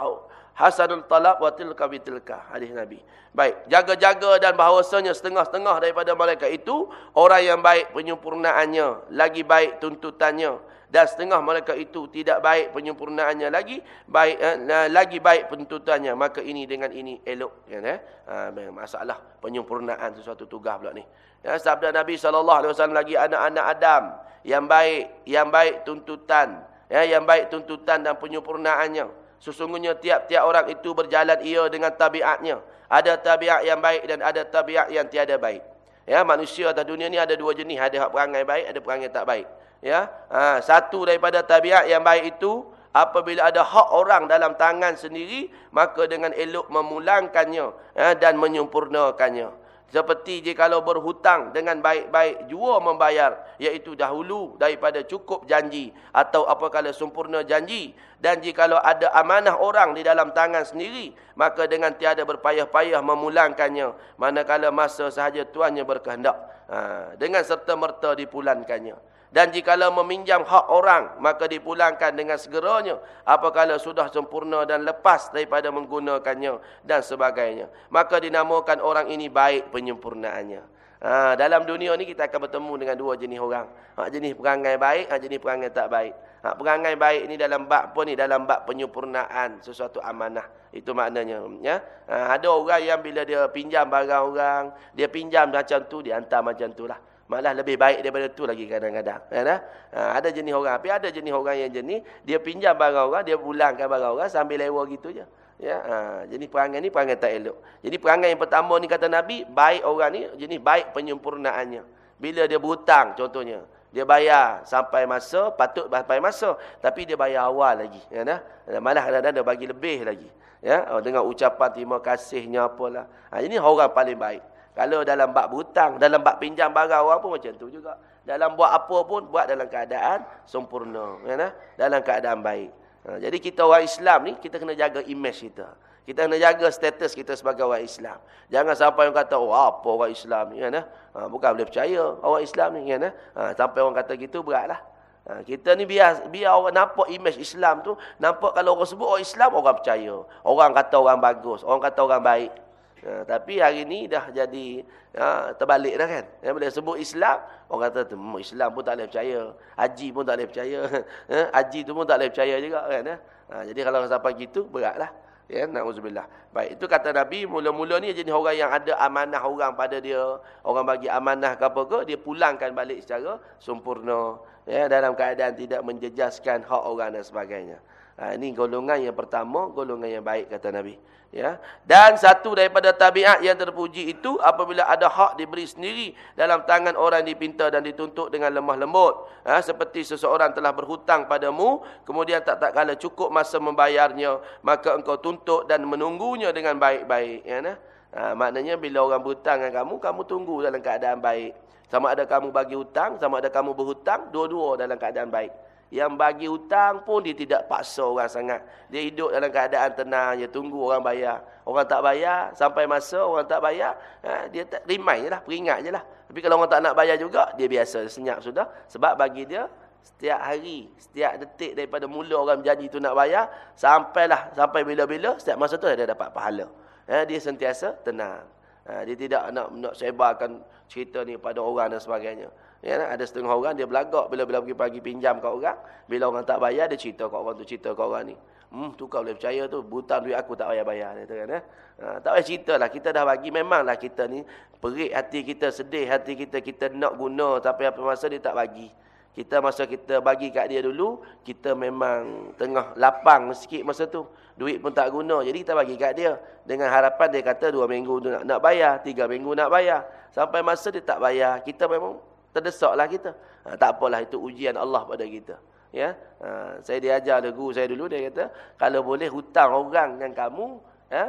hasanul talab wa tilka bitilka hadis nabi baik jaga-jaga dan bahawasanya setengah-setengah daripada malaikat itu orang yang baik penyempurnaannya lagi baik tuntutannya dan setengah malaikat itu tidak baik penyempurnaannya lagi baik eh, lagi baik tuntutannya maka ini dengan ini elok ya eh? ha, masalah penyempurnaan sesuatu tugas pula ni ya sabda nabi wasallam lagi anak-anak Adam yang baik yang baik tuntutan ya yang baik tuntutan dan penyempurnaannya Sesungguhnya tiap-tiap orang itu berjalan ia dengan tabiatnya. Ada tabiat yang baik dan ada tabiat yang tiada baik. Ya, manusia atas dunia ni ada dua jenis, ada hak perangai baik, ada perangai tak baik. Ya, ha, satu daripada tabiat yang baik itu apabila ada hak orang dalam tangan sendiri, maka dengan elok memulangkannya ya, dan menyempurnakannya. Seperti jika kalau berhutang dengan baik-baik jua membayar. Iaitu dahulu daripada cukup janji. Atau apakala sempurna janji. Dan jika kalau ada amanah orang di dalam tangan sendiri. Maka dengan tiada berpayah-payah memulangkannya. Manakala masa sahaja tuannya berkehendak. Ha, dengan serta-merta dipulankannya. Dan jikalau meminjam hak orang, maka dipulangkan dengan segeranya. Apakala sudah sempurna dan lepas daripada menggunakannya dan sebagainya. Maka dinamakan orang ini baik penyempurnaannya. Ha, dalam dunia ni kita akan bertemu dengan dua jenis orang. Hak jenis perangai baik, hak jenis perangai tak baik. Hak perangai baik ni dalam bab apa ni? Dalam bab penyempurnaan sesuatu amanah. Itu maknanya. Ya? Ha, ada orang yang bila dia pinjam barang orang, dia pinjam macam tu, dia hantar macam tu lah. Malah lebih baik daripada tu lagi kadang-kadang. Ya, ha, ada jenis orang. Tapi ada jenis orang yang jenis. Dia pinjam barang orang. Dia pulangkan barang orang sambil lewa gitu je. Ya, ha, jenis perangai ni perangai tak elok. Jadi perangai yang pertama ni kata Nabi. Baik orang ni. Jenis baik penyempurnaannya. Bila dia berhutang contohnya. Dia bayar sampai masa. Patut sampai masa. Tapi dia bayar awal lagi. Ya, dah? Malah kadang-kadang dia bagi lebih lagi. Ya, dengan ucapan terima kasihnya apalah. Ha, ini orang paling baik. Kalau dalam bab hutang, dalam bab pinjam barang orang pun macam tu juga. Dalam buat apa pun, buat dalam keadaan sempurna. Ya, dalam keadaan baik. Ha, jadi kita orang Islam ni, kita kena jaga image kita. Kita kena jaga status kita sebagai orang Islam. Jangan sampai orang kata, oh apa orang Islam ni. Ya, ha, bukan boleh percaya orang Islam ni. Ya, ha, sampai orang kata gitu, beratlah. Ha, kita ni biar, biar orang nampak image Islam tu. Nampak kalau orang sebut orang Islam, orang percaya. Orang kata orang bagus. Orang kata orang baik. Ya, tapi hari ni dah jadi ya, terbalik dah kan. Ya, bila sebut Islam, orang kata hmm, Islam pun tak boleh percaya. Haji pun tak boleh percaya. Ya, haji tu pun tak boleh percaya juga kan. Ya. Ha, jadi kalau sampai gitu, beratlah. Ya, na'udzubillah. Baik, itu kata Nabi, mula-mula ni jenis orang yang ada amanah orang pada dia. Orang bagi amanah ke apa ke, dia pulangkan balik secara sempurna. Ya, dalam keadaan tidak menjejaskan hak orang dan sebagainya. Ha, ini golongan yang pertama, golongan yang baik kata Nabi. Ya. Dan satu daripada tabiat yang terpuji itu apabila ada hak diberi sendiri dalam tangan orang dipinta dan dituntut dengan lemah lembut. Ha, seperti seseorang telah berhutang padamu, kemudian tak tak kala cukup masa membayarnya, maka engkau tuntut dan menunggunya dengan baik-baik. Ya, nah? ha, maknanya bila orang berhutang dengan kamu, kamu tunggu dalam keadaan baik. Sama ada kamu bagi hutang, sama ada kamu berhutang, dua-dua dalam keadaan baik. Yang bagi hutang pun dia tidak paksa orang sangat. Dia hidup dalam keadaan tenang. Dia tunggu orang bayar. Orang tak bayar. Sampai masa orang tak bayar. Ha, dia tak rimai je lah. Peringat je lah. Tapi kalau orang tak nak bayar juga. Dia biasa senyap sudah. Sebab bagi dia. Setiap hari. Setiap detik daripada mula orang berjanji tu nak bayar. Sampailah. Sampai bila-bila. Setiap masa tu dia dapat pahala. Ha, dia sentiasa tenang. Ha, dia tidak nak, nak sebarkan cerita ni pada orang dan sebagainya. Ya, ada setengah orang dia belagak bila-bila pergi pagi pinjam kat orang. Bila orang tak bayar, dia cerita kat orang tu, cerita kat orang ni. Hmm, tu kau boleh percaya tu. Butang duit aku tak payah bayar. Dia kan, eh? ha, tak payah cerita lah. Kita dah bagi. Memanglah kita ni. Perik hati kita, sedih hati kita. Kita nak guna. Tapi apa masa dia tak bagi. Kita masa kita bagi kat dia dulu. Kita memang tengah lapang sikit masa tu. Duit pun tak guna. Jadi kita bagi kat dia. Dengan harapan dia kata dua minggu nak, nak bayar. Tiga minggu nak bayar. Sampai masa dia tak bayar. Kita memang terdesak lah kita. Ha, tak apalah itu ujian Allah pada kita. Ya? Ha, saya diajar oleh guru saya dulu dia kata kalau boleh hutang orang dengan kamu ya?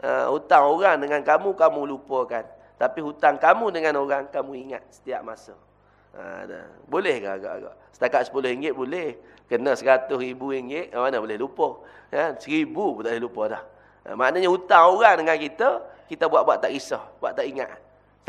Ha, hutang orang dengan kamu kamu lupakan. Tapi hutang kamu dengan orang kamu ingat setiap masa. Ha, boleh ke agak-agak? Setakat RM10 boleh. Kena RM100,000 mana boleh lupa? Ya RM1,000 pun tak boleh lupa dah. Ha, maknanya hutang orang dengan kita kita buat-buat tak risau buat tak ingat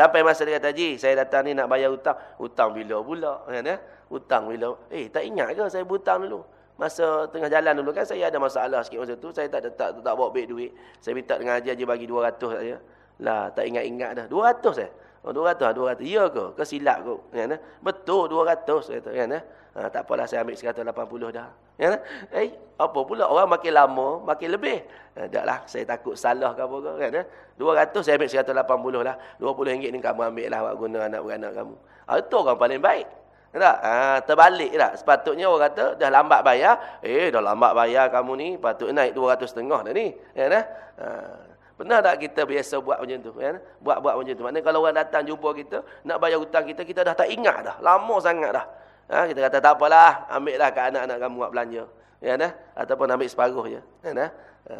sampai masa dia kata Haji saya datang ni nak bayar hutang. Hutang bila pula kan ya hutang bila? Eh tak ingat ke saya berhutang dulu? Masa tengah jalan dulu kan saya ada masalah sikit masa tu. Saya tak tak tak, tak bawa baik duit. Saya minta dengan haji haji bagi 200 saja lah tak ingat-ingat dah 200 eh Oh 200 ah 200. Ya ke? Ke silap ke? Kan? Betul 200 kata kan. Ha, tak apalah saya ambil 180 dah. Kan? Eh, apa pula orang makin lama makin lebih. Ha, taklah saya takut salah ke apa ke kan. 200 saya ambil 180 lah. 20 ringgit ni kamu ambil lah buat guna anak-anak kamu. Ha, itu orang paling baik. Tak? Ha, terbalik tak? Sepatutnya orang kata, dah lambat bayar. Eh, dah lambat bayar kamu ni. Patutnya naik 200 dah ni. Ya, ha, pernah tak kita biasa buat macam tu? Ya, Buat-buat macam tu. Maknanya kalau orang datang jumpa kita, nak bayar hutang kita, kita dah tak ingat dah. Lama sangat dah. Ha, kita kata, tak apalah. Ambil lah ke anak-anak kamu buat belanja. Ya, nah? Ataupun ambil separuh je. Ya, nah? ha.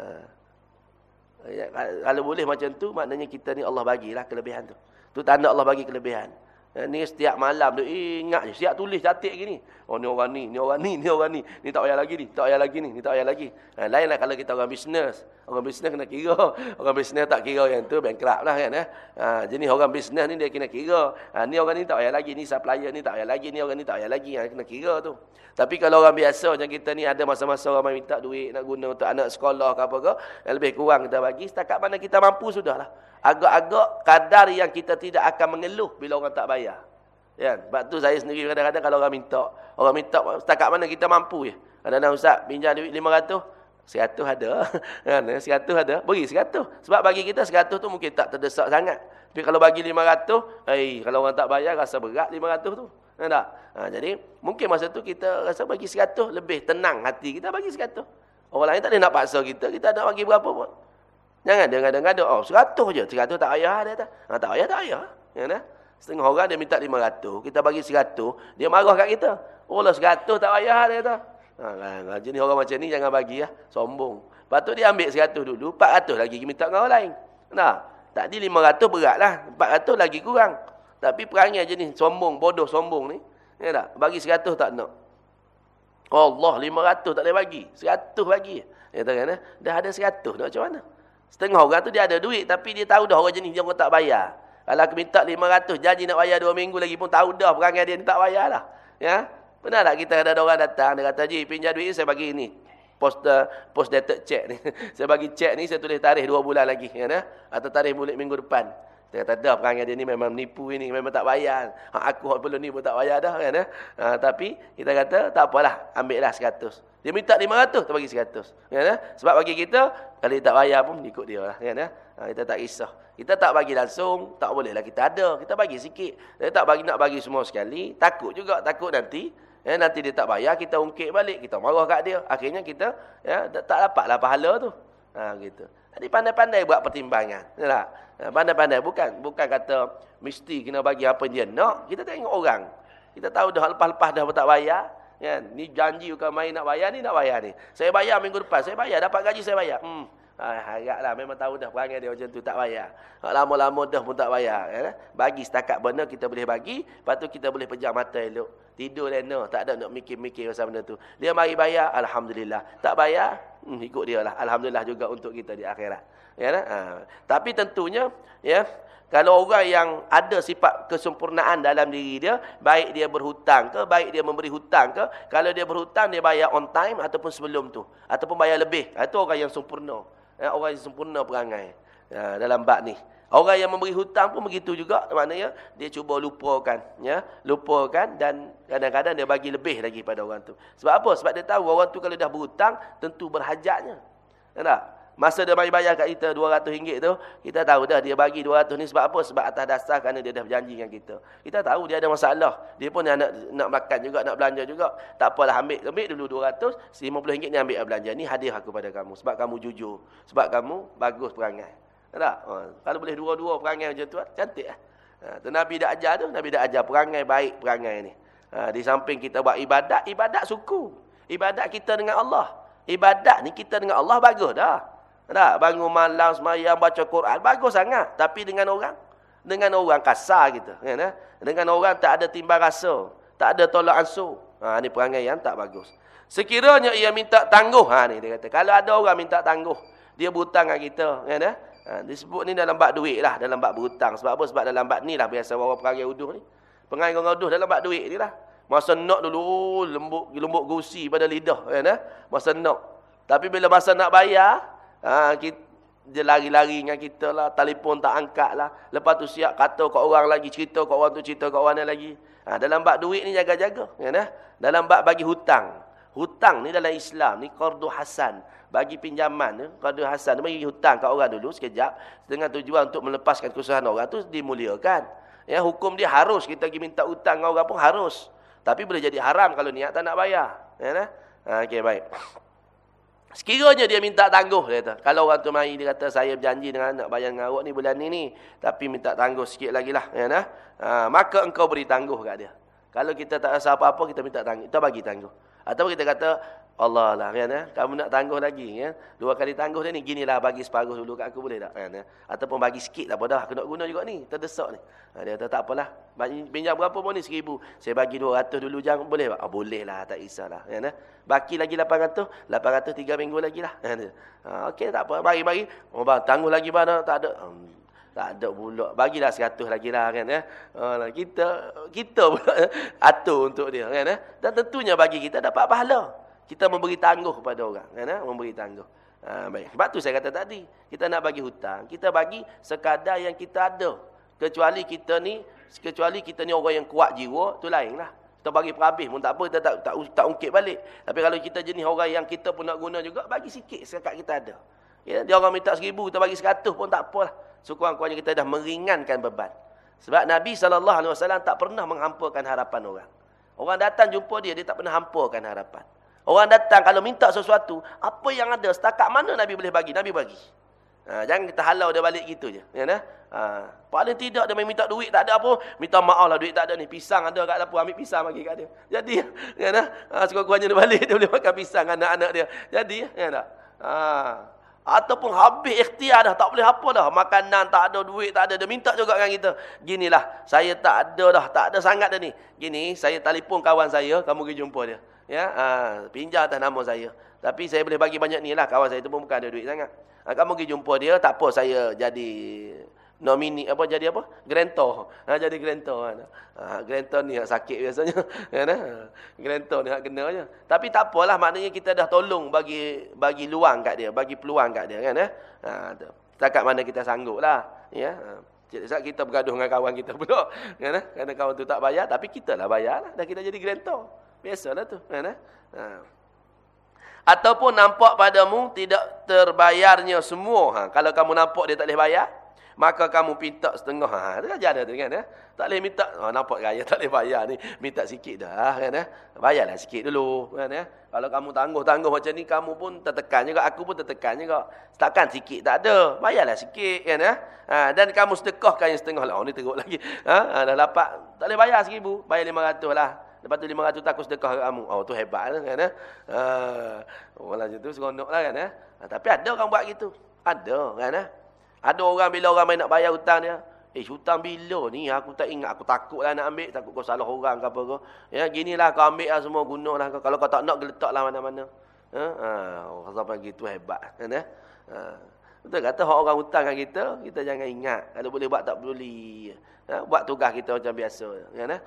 ya, kalau boleh macam tu, maknanya kita ni Allah bagilah kelebihan tu. Tu tanda Allah bagi kelebihan. Ya, ni setiap malam tu ingat je. Siap tulis catik gini. Oh ni orang ni, ni orang ni, ni orang ni. Ni tak payah lagi ni, tak payah lagi ni, ni tak payah lagi. Ha, lainlah kalau kita orang bisnes. Orang bisnes kena kira. Orang bisnes tak kira yang tu bankrupt lah kan. Eh? Ha, jenis orang bisnes ni dia kena kira. Ha, ni orang ni tak payah lagi, ni supplier ni tak payah lagi, ni orang ni tak payah lagi. Ha, kena kira tu. Tapi kalau orang biasa macam kita ni ada masa-masa orang minta duit nak guna untuk anak sekolah ke apa ke. Yang lebih kurang kita bagi. Setakat mana kita mampu sudahlah agak-agak kadar yang kita tidak akan mengeluh bila orang tak bayar. Ya, sebab tu saya sendiri kadang-kadang kalau orang minta, orang minta setakat mana kita mampu ya. Kadang-kadang ustaz pinjam duit 500, 100 ada. Kan? 100 ada, bagi 100. Sebab bagi kita 100 tu mungkin tak terdesak sangat. Tapi kalau bagi 500, eh kalau orang tak bayar rasa berat 500 tu. Kan tak? Ha, jadi mungkin masa tu kita rasa bagi 100 lebih tenang hati kita bagi 100. Orang lain tak ada nak paksa kita, kita nak bagi berapa pun. Jangan dengar-dengar oh seratus je. Seratus tak payah dia kata. Ha, tak payah, tak payah. Ya, nah? Setengah orang dia minta lima ratus. Kita bagi seratus. Dia marah kat kita. Oh lah seratus tak payah dia kata. Ha, kan, kan. Jenis orang macam ni jangan bagi ya. Sombong. Patut dia ambil seratus dulu. Empat ratus lagi minta dengan orang lain. Nah, tadi lima ratus berat lah. Empat ratus lagi kurang. Tapi perangai jenis sombong, bodoh sombong ni. Ya tak? Bagi seratus tak nak. Allah lima ratus tak boleh bagi. Seratus bagi. Ya tak kan? Eh? Dah ada seratus. Nak macam mana? Setengah orang tu dia ada duit tapi dia tahu dah orang jenis dia orang tak bayar. Kalau aku minta 500 janji nak bayar 2 minggu lagi pun tahu dah perangai dia ni tak bayar lah. Ya? Pernah tak kita ada orang datang dia kata, "Ji, pinjam duit saya bagi ini." Uh, post dated check ni. saya bagi check ni saya tulis tarikh 2 bulan lagi ya nah? Atau tarikh bulan minggu depan. Dia kata, dah perangai dia ni memang nipu ini, memang tak bayar. Ha, aku belum ni pun tak bayar dah. Kan, eh? ha, tapi kita kata, tak apalah, ambil lah 100. Dia minta 500, kita bagi 100. Kan, eh? Sebab bagi kita, kalau dia tak bayar pun, ikut dia lah. Kan, eh? Ha, kita tak kisah. Kita tak bagi langsung, tak boleh lah kita ada. Kita bagi sikit. Kita tak bagi nak bagi semua sekali. Takut juga, takut nanti. Ya, nanti dia tak bayar, kita ungkit balik. Kita marah kat dia. Akhirnya kita ya, tak dapatlah pahala tu. Ha, gitu. Jadi pandai-pandai buat pertimbangan. Ya pandai-pandai. Bukan bukan kata mesti kena bagi apa dia nak. Kita tengok orang. Kita tahu dah lepas-lepas dah tak bayar. Ya, ni janji bukan main nak bayar ni nak bayar ni. Saya bayar minggu depan. Saya bayar. Dapat gaji saya bayar. Hmm. Ha, haraplah memang tahu dah perangai dia macam tu tak bayar. Lama-lama dah pun tak bayar. Ya? Bagi setakat benar kita boleh bagi. Lepas tu kita boleh pejam mata elok. Tidur lena. Tak ada nak mikir-mikir pasal benda tu. Dia mari bayar. Alhamdulillah. Tak bayar. Hmm, ikut dia lah. Alhamdulillah juga untuk kita di akhirat. Ya, ha. Tapi tentunya, ya, kalau orang yang ada sifat kesempurnaan dalam diri dia, baik dia berhutang ke, baik dia memberi hutang ke, kalau dia berhutang, dia bayar on time ataupun sebelum tu. Ataupun bayar lebih. Itu orang yang sempurna. Ya, orang yang sempurna perangai. Ya, dalam bab ni. Orang yang memberi hutang pun begitu juga. Maknanya dia cuba lupakan. Ya? Lupakan dan kadang-kadang dia bagi lebih lagi pada orang tu. Sebab apa? Sebab dia tahu orang tu kalau dah berhutang, tentu berhajatnya. Tak? Masa dia bayar kat kita RM200 tu, kita tahu dah dia bagi RM200 ni sebab apa? Sebab atas dasar kerana dia dah berjanji dengan kita. Kita tahu dia ada masalah. Dia pun nak nak makan juga, nak belanja juga. Tak apalah ambil. Ambil dulu RM200, RM50 ni ambil belanja. Ni hadiah aku pada kamu. Sebab kamu jujur. Sebab kamu bagus perangai. Tak? Ha, kalau boleh dua-dua perangai macam tu, cantik lah. Ha, Nabi dah ajar tu, Nabi dah ajar perangai baik perangai ni. Ha, di samping kita buat ibadat, ibadat suku. Ibadat kita dengan Allah. Ibadat ni kita dengan Allah bagus dah. Tak? Bangun malam, semayang, baca Quran. Bagus sangat. Tapi dengan orang. Dengan orang kasar kita. Kan, eh? Dengan orang tak ada timbang rasa. Tak ada tolak ansur. Ha, ini perangai yang tak bagus. Sekiranya ia minta tangguh. Ha, ni dia kata. Kalau ada orang minta tangguh. Dia berhutang dengan kita. Kan, eh? ha, disebut ni dalam bak duit lah. Dalam bak berhutang. Sebab apa? Sebab dalam bak ni lah. Biasa orang perangai uduh ni. Perangai orang uduh dalam bak duit ni lah. Masa nak dulu. Lembut, lembut gusi pada lidah. Kan, eh? Masa nak. Tapi bila masa nak bayar. Ha, kita, dia lari-lari dengan kita lah. Telefon tak angkat lah. Lepas tu siap kata kat orang lagi. Cerita kat orang tu, cerita kat orang lagi. Ha, dalam bab duit ni jaga-jaga. Ya, nah? Dalam bab bagi hutang. Hutang ni dalam Islam ni kordu hasan. Bagi pinjaman ni, kordu hasan. Bagi hutang kat orang dulu sekejap. Dengan tujuan untuk melepaskan kesusahan orang tu dimuliakan. Ya, hukum dia harus. Kita pergi minta hutang dengan orang pun harus. Tapi boleh jadi haram kalau niat tak nak bayar. Ya, nah? Ha, okay, baik. Sekiranya dia minta tangguh, dia kata. Kalau orang tu mari, dia kata, saya berjanji dengan nak bayar dengan awak ni bulan ni ni. Tapi minta tangguh sikit lagi lah. Ya, nah? ha, maka engkau beri tangguh kat dia. Kalau kita tak rasa apa-apa, kita minta tangguh. Kita bagi tangguh. Atau kita kata, Allah lah kan ya. Kamu nak tangguh lagi ya. Dua kali tangguh dia ni ginilah bagi separuh dulu kat aku boleh tak kan ya. Ataupun bagi sikit apa dah aku nak guna juga ni. Terdesak ni. Ha, dia kata tak apalah. Pinjam berapa pun ni seribu. Saya bagi dua ratus dulu jangan boleh tak? Oh, boleh lah tak kisahlah kan ya. Baki lagi lapan ratus. Lapan ratus tiga minggu lagi lah. Ha, okey tak apa. Bagi-bagi. Oh bang tangguh lagi bang tak ada. Hmm. Tak ada pula. Bagilah seratus lagi lah kan. Ya? Uh, kita kita pula atur untuk dia kan. Ya? Dan tentunya bagi kita dapat pahala. Kita memberi tangguh kepada orang. Kan? Ha? Memberi tangguh. Ha, baik. Sebab tu saya kata tadi. Kita nak bagi hutang. Kita bagi sekadar yang kita ada. Kecuali kita ni. Kecuali kita ni orang yang kuat jiwa. Itu lain lah. Kita bagi perhabis pun tak apa. Kita tak, tak, tak ungkit balik. Tapi kalau kita jenis orang yang kita pun nak guna juga. Bagi sikit sekat kita ada. Ya, dia orang minta seribu. Kita bagi seratus pun tak apalah. Sekurang-kurangnya kita dah meringankan beban. Sebab Nabi SAW tak pernah menghampakan harapan orang. Orang datang jumpa dia. Dia tak pernah hampakan harapan. Orang datang kalau minta sesuatu, apa yang ada, setakat mana Nabi boleh bagi, Nabi bagi. Ha, jangan kita halau dia balik gitu je. Ya, nah? ha, paling tidak dia minta duit, tak ada apa. Minta maaf lah duit tak ada ni. Pisang ada kat dapur, ambil pisang bagi kat dia. Jadi, ya, nah? ha, sekurang-kurangnya dia balik, dia boleh makan pisang anak-anak dia. Jadi, ya, tak? Ha, ataupun habis ikhtiar dah, tak boleh apa dah. Makanan tak ada, duit tak ada. Dia minta juga dengan kita. Ginilah, saya tak ada dah, tak ada sangat dah ni. Gini, saya telefon kawan saya, kamu pergi jumpa dia ya ha, pinjam atas nama saya tapi saya boleh bagi banyak ni lah kawan saya tu pun bukan ada duit sangat ha, kamu pergi jumpa dia tak apa saya jadi nomini apa jadi apa grantor ha, jadi grantor ha, ha grantor ni sakit biasanya kan ha, grantor ni hak kena je tapi tak apalah maknanya kita dah tolong bagi bagi luang kat dia bagi peluang kat dia kan eh ha, setakat mana kita sanggup lah ya ha. Saat kita bergaduh dengan kawan kita pula. Kan? Kerana kawan tu tak bayar. Tapi kita lah bayar lah. Dan kita jadi grantor. Biasalah tu. Kan, eh? ha. Ataupun nampak padamu tidak terbayarnya semua. Ha. Kalau kamu nampak dia tak boleh bayar, maka kamu minta setengah. Ha. Kan ada tu kan. Eh? Tak boleh minta. Oh, nampak gaya tak boleh bayar ni. Minta sikit dah. Kan, eh? Bayarlah sikit dulu. Kan, eh? Kalau kamu tangguh-tangguh macam ni, kamu pun tertekan juga. Aku pun tertekan juga. Setakan sikit tak ada. Bayarlah sikit. Kan, eh? ha. Dan kamu sedekahkan yang setengah. Lah. Oh, ni teruk lagi. Ha? ha dah dapat. Tak boleh bayar seribu. Bayar lima ratus lah. Lepas tu 500 tak aku sedekah kamu. Oh tu hebat lah kan. Eh? Ha. Orang macam tu seronok lah kan. Eh? Ha, tapi ada orang buat gitu. Ada kan. Eh? Ada orang bila orang main nak bayar hutang dia. Eh hutang bila ni aku tak ingat. Aku takut lah nak ambil. Takut kau salah orang ke apa ke. Ya ginilah kau ambil lah semua guna lah. Kalau kau tak nak geletak lah mana-mana. Ha. ha. Sampai gitu hebat kan. Eh? Ha. Betul kata orang hutang dengan kita, kita jangan ingat. Kalau boleh buat tak peduli. Ha? Buat tugas kita macam biasa. Kan, ha?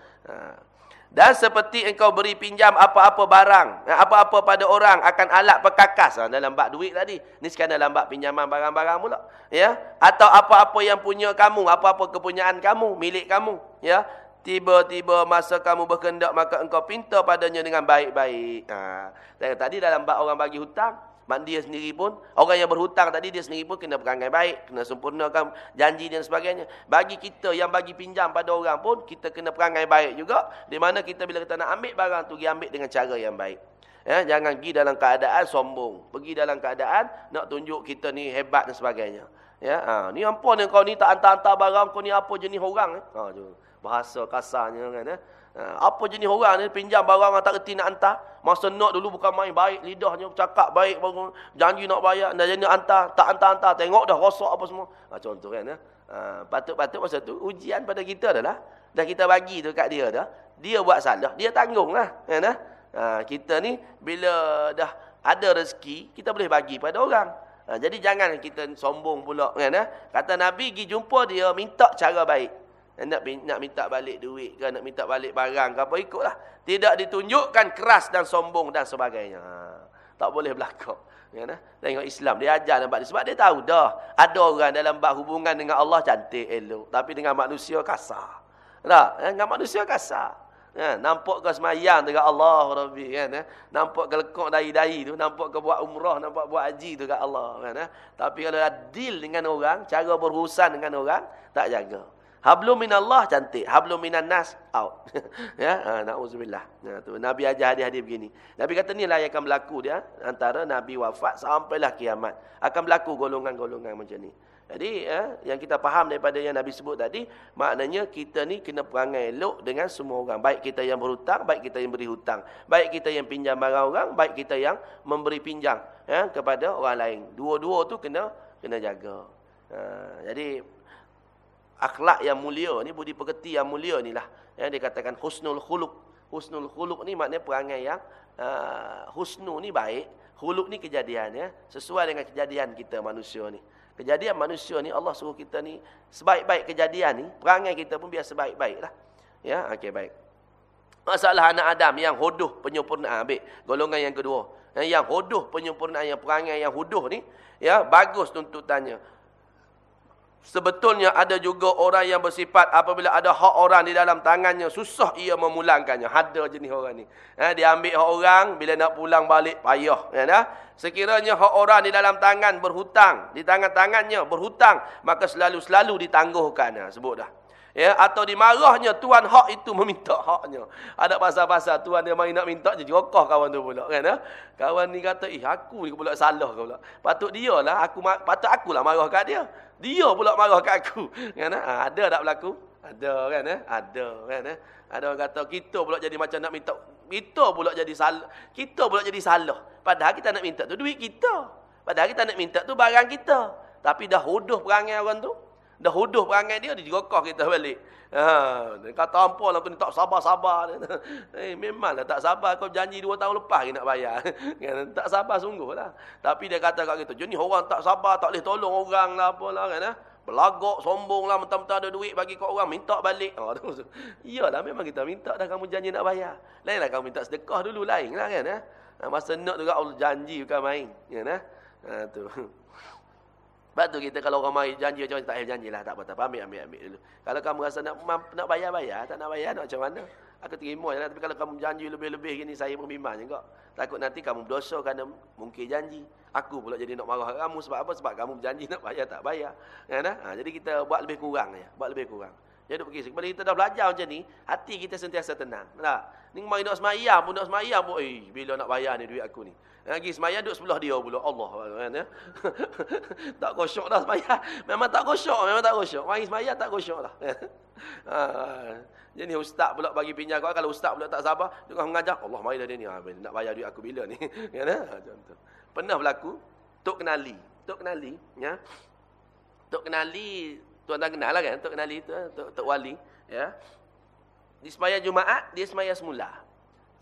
Dan seperti engkau beri pinjam apa-apa barang, ha, apa-apa pada orang akan alat perkakas ha, dalam bak duit tadi. Ni sekarang dalam bak pinjaman barang-barang pula. Ya? Atau apa-apa yang punya kamu, apa-apa kepunyaan kamu, milik kamu. Ya? Tiba-tiba masa kamu berkendak maka engkau pinta padanya dengan baik-baik. Ha. Tadi dalam bak orang bagi hutang, Mak dia sendiri pun, orang yang berhutang tadi dia sendiri pun kena perangai baik, kena sempurnakan janji dan sebagainya. Bagi kita yang bagi pinjam pada orang pun, kita kena perangai baik juga. Di mana kita bila kita nak ambil barang tu, pergi ambil dengan cara yang baik. Ya, jangan pergi dalam keadaan sombong. Pergi dalam keadaan nak tunjuk kita ni hebat dan sebagainya. Ya, ha, ni apa ni kau ni tak hantar-hantar barang, kau ni apa jenis orang? Eh? Ha, bahasa kasarnya kan. Eh? Ha, apa jenis orang ni pinjam barang tak reti nak hantar. Masa nak dulu bukan main baik lidahnya cakap baik baru janji nak bayar dan jadi hantar tak hantar-hantar tengok dah rosak apa semua. Ha, contoh kan ya. Ha, patut-patut masa tu ujian pada kita adalah dah kita bagi tu kat dia dah. Dia buat salah, dia tanggunglah kan ya. Ha, kita ni bila dah ada rezeki kita boleh bagi pada orang. Ha, jadi jangan kita sombong pula kan ya. Kata Nabi pergi jumpa dia minta cara baik. Nak, nak minta balik duit ke, nak minta balik barang ke apa, ikutlah. Tidak ditunjukkan keras dan sombong dan sebagainya. Ha, tak boleh berlaku. Ya, nah? Tengok Islam, dia ajar nampak dia. Sebab dia tahu dah, ada orang dalam bak hubungan dengan Allah cantik, elok. Tapi dengan manusia kasar. Tak? Ya, dengan manusia kasar. Ya, nampak ke semayang dengan Allah Rabbi kan ya? nampak ke lekuk dahi-dahi tu nampak ke buat umrah nampak buat haji tu kat Allah kan ya? tapi kalau adil dengan orang cara berurusan dengan orang tak jaga Hablum minallah cantik, hablum minan nas out. ya, ha, nauzubillah. Ya, tu Nabi ajar hadis-hadis begini. Nabi kata ni lah yang akan berlaku dia antara Nabi wafat sampailah kiamat. Akan berlaku golongan-golongan macam ni. Jadi ya, yang kita faham daripada yang Nabi sebut tadi, maknanya kita ni kena perangai elok dengan semua orang. Baik kita yang berhutang, baik kita yang beri hutang. Baik kita yang pinjam barang orang, baik kita yang memberi pinjam ya, kepada orang lain. Dua-dua tu kena kena jaga. Ha, jadi akhlak yang mulia ni budi pekerti yang mulia ni lah yang dikatakan husnul khuluq husnul khuluq ni maknanya perangai yang uh, husnu ni baik khuluq ni kejadian ya sesuai dengan kejadian kita manusia ni kejadian manusia ni Allah suruh kita ni sebaik-baik kejadian ni perangai kita pun biar sebaik-baik lah. Ya okey baik. Masalah anak Adam yang hodoh penyempurnaan. Ambil golongan yang kedua. Yang hodoh penyempurnaan yang perangai yang hodoh ni ya bagus tuntutannya Sebetulnya ada juga orang yang bersifat apabila ada hak orang di dalam tangannya, susah ia memulangkannya. Ada jenis orang ni. Ha, dia ambil hak orang, bila nak pulang balik, payah. Ya, dah? Sekiranya hak orang di dalam tangan berhutang, di tangan-tangannya berhutang, maka selalu-selalu ditangguhkan. Ha, sebut dah ya atau dimarahnya tuan hak itu meminta haknya ada pasal-pasal tuan dia mari nak minta je jokah kawan tu pula kan ya kawan ni kata ih aku ni pula salah kau pula patut dia lah aku patut akulah marah kat dia dia pula marah kat aku. Kan ha, ada tak berlaku? Ada kan ya ada kan ya ada orang kata kita pula jadi macam nak minta kita pula jadi salah kita pula jadi salah. Padahal kita nak minta tu duit kita. Padahal kita nak minta tu barang kita. Tapi dah hodoh perangai orang tu Dah huduh perangai dia, dia jerokah kita balik. Ha, kata apa lah, ni tak sabar-sabar. eh, memanglah tak sabar. Kau janji dua tahun lepas nak bayar. kan? tak sabar sungguh lah. Tapi dia kata kat kita, jenis orang tak sabar, tak boleh tolong orang lah, apalah kan. Ha? Belagak, sombong lah, mentang-mentang ada duit bagi kau orang, minta balik. Oh, Iyalah, memang kita minta dah kamu janji nak bayar. Lainlah kamu minta sedekah dulu, lain lah kan. Ha? Masa nak juga Allah janji bukan main. Kan? Ha, tu. Sebab tu kita kalau orang mari janji macam tak payah janjilah, tak apa-apa, ambil, ambil, dulu. Kalau kamu rasa nak nak bayar, bayar. Tak nak bayar, nak macam mana? Aku terima je lah. Tapi kalau kamu janji lebih-lebih gini, saya pun bimbang juga. Takut nanti kamu berdosa kerana mungkin janji. Aku pula jadi nak marah kamu sebab apa? Sebab kamu berjanji nak bayar, tak bayar. Ya, nah? ha, jadi kita buat lebih kurang. Ya. Buat lebih kurang. Jadi pergi. Kepada kita dah belajar macam ni, hati kita sentiasa tenang. Tak? Ni mari nak semayang pun, nak semayang pun. Eh, bila nak bayar ni duit aku ni? Lagi semayang duduk sebelah dia pula. Allah. Kan, ya? tak kosyok dah semayang. Memang tak kosyok. Memang tak kosyok. Mari semayang tak kosyok lah. ha, jadi ustaz pula bagi pinjam kau. Kalau ustaz pula tak sabar. Kata mengajar. Allah mari dah dia ni. Ha, nak bayar duit aku bila ni. kan, ya? Contoh. Pernah berlaku. Tok kenali. Tok kenali. Ya. Tok kenali. Tuan tak kenal lah kan. Tok kenali tu. Eh, Tok, Tok wali. Ya. Di semayang Jumaat. Dia semayang semula.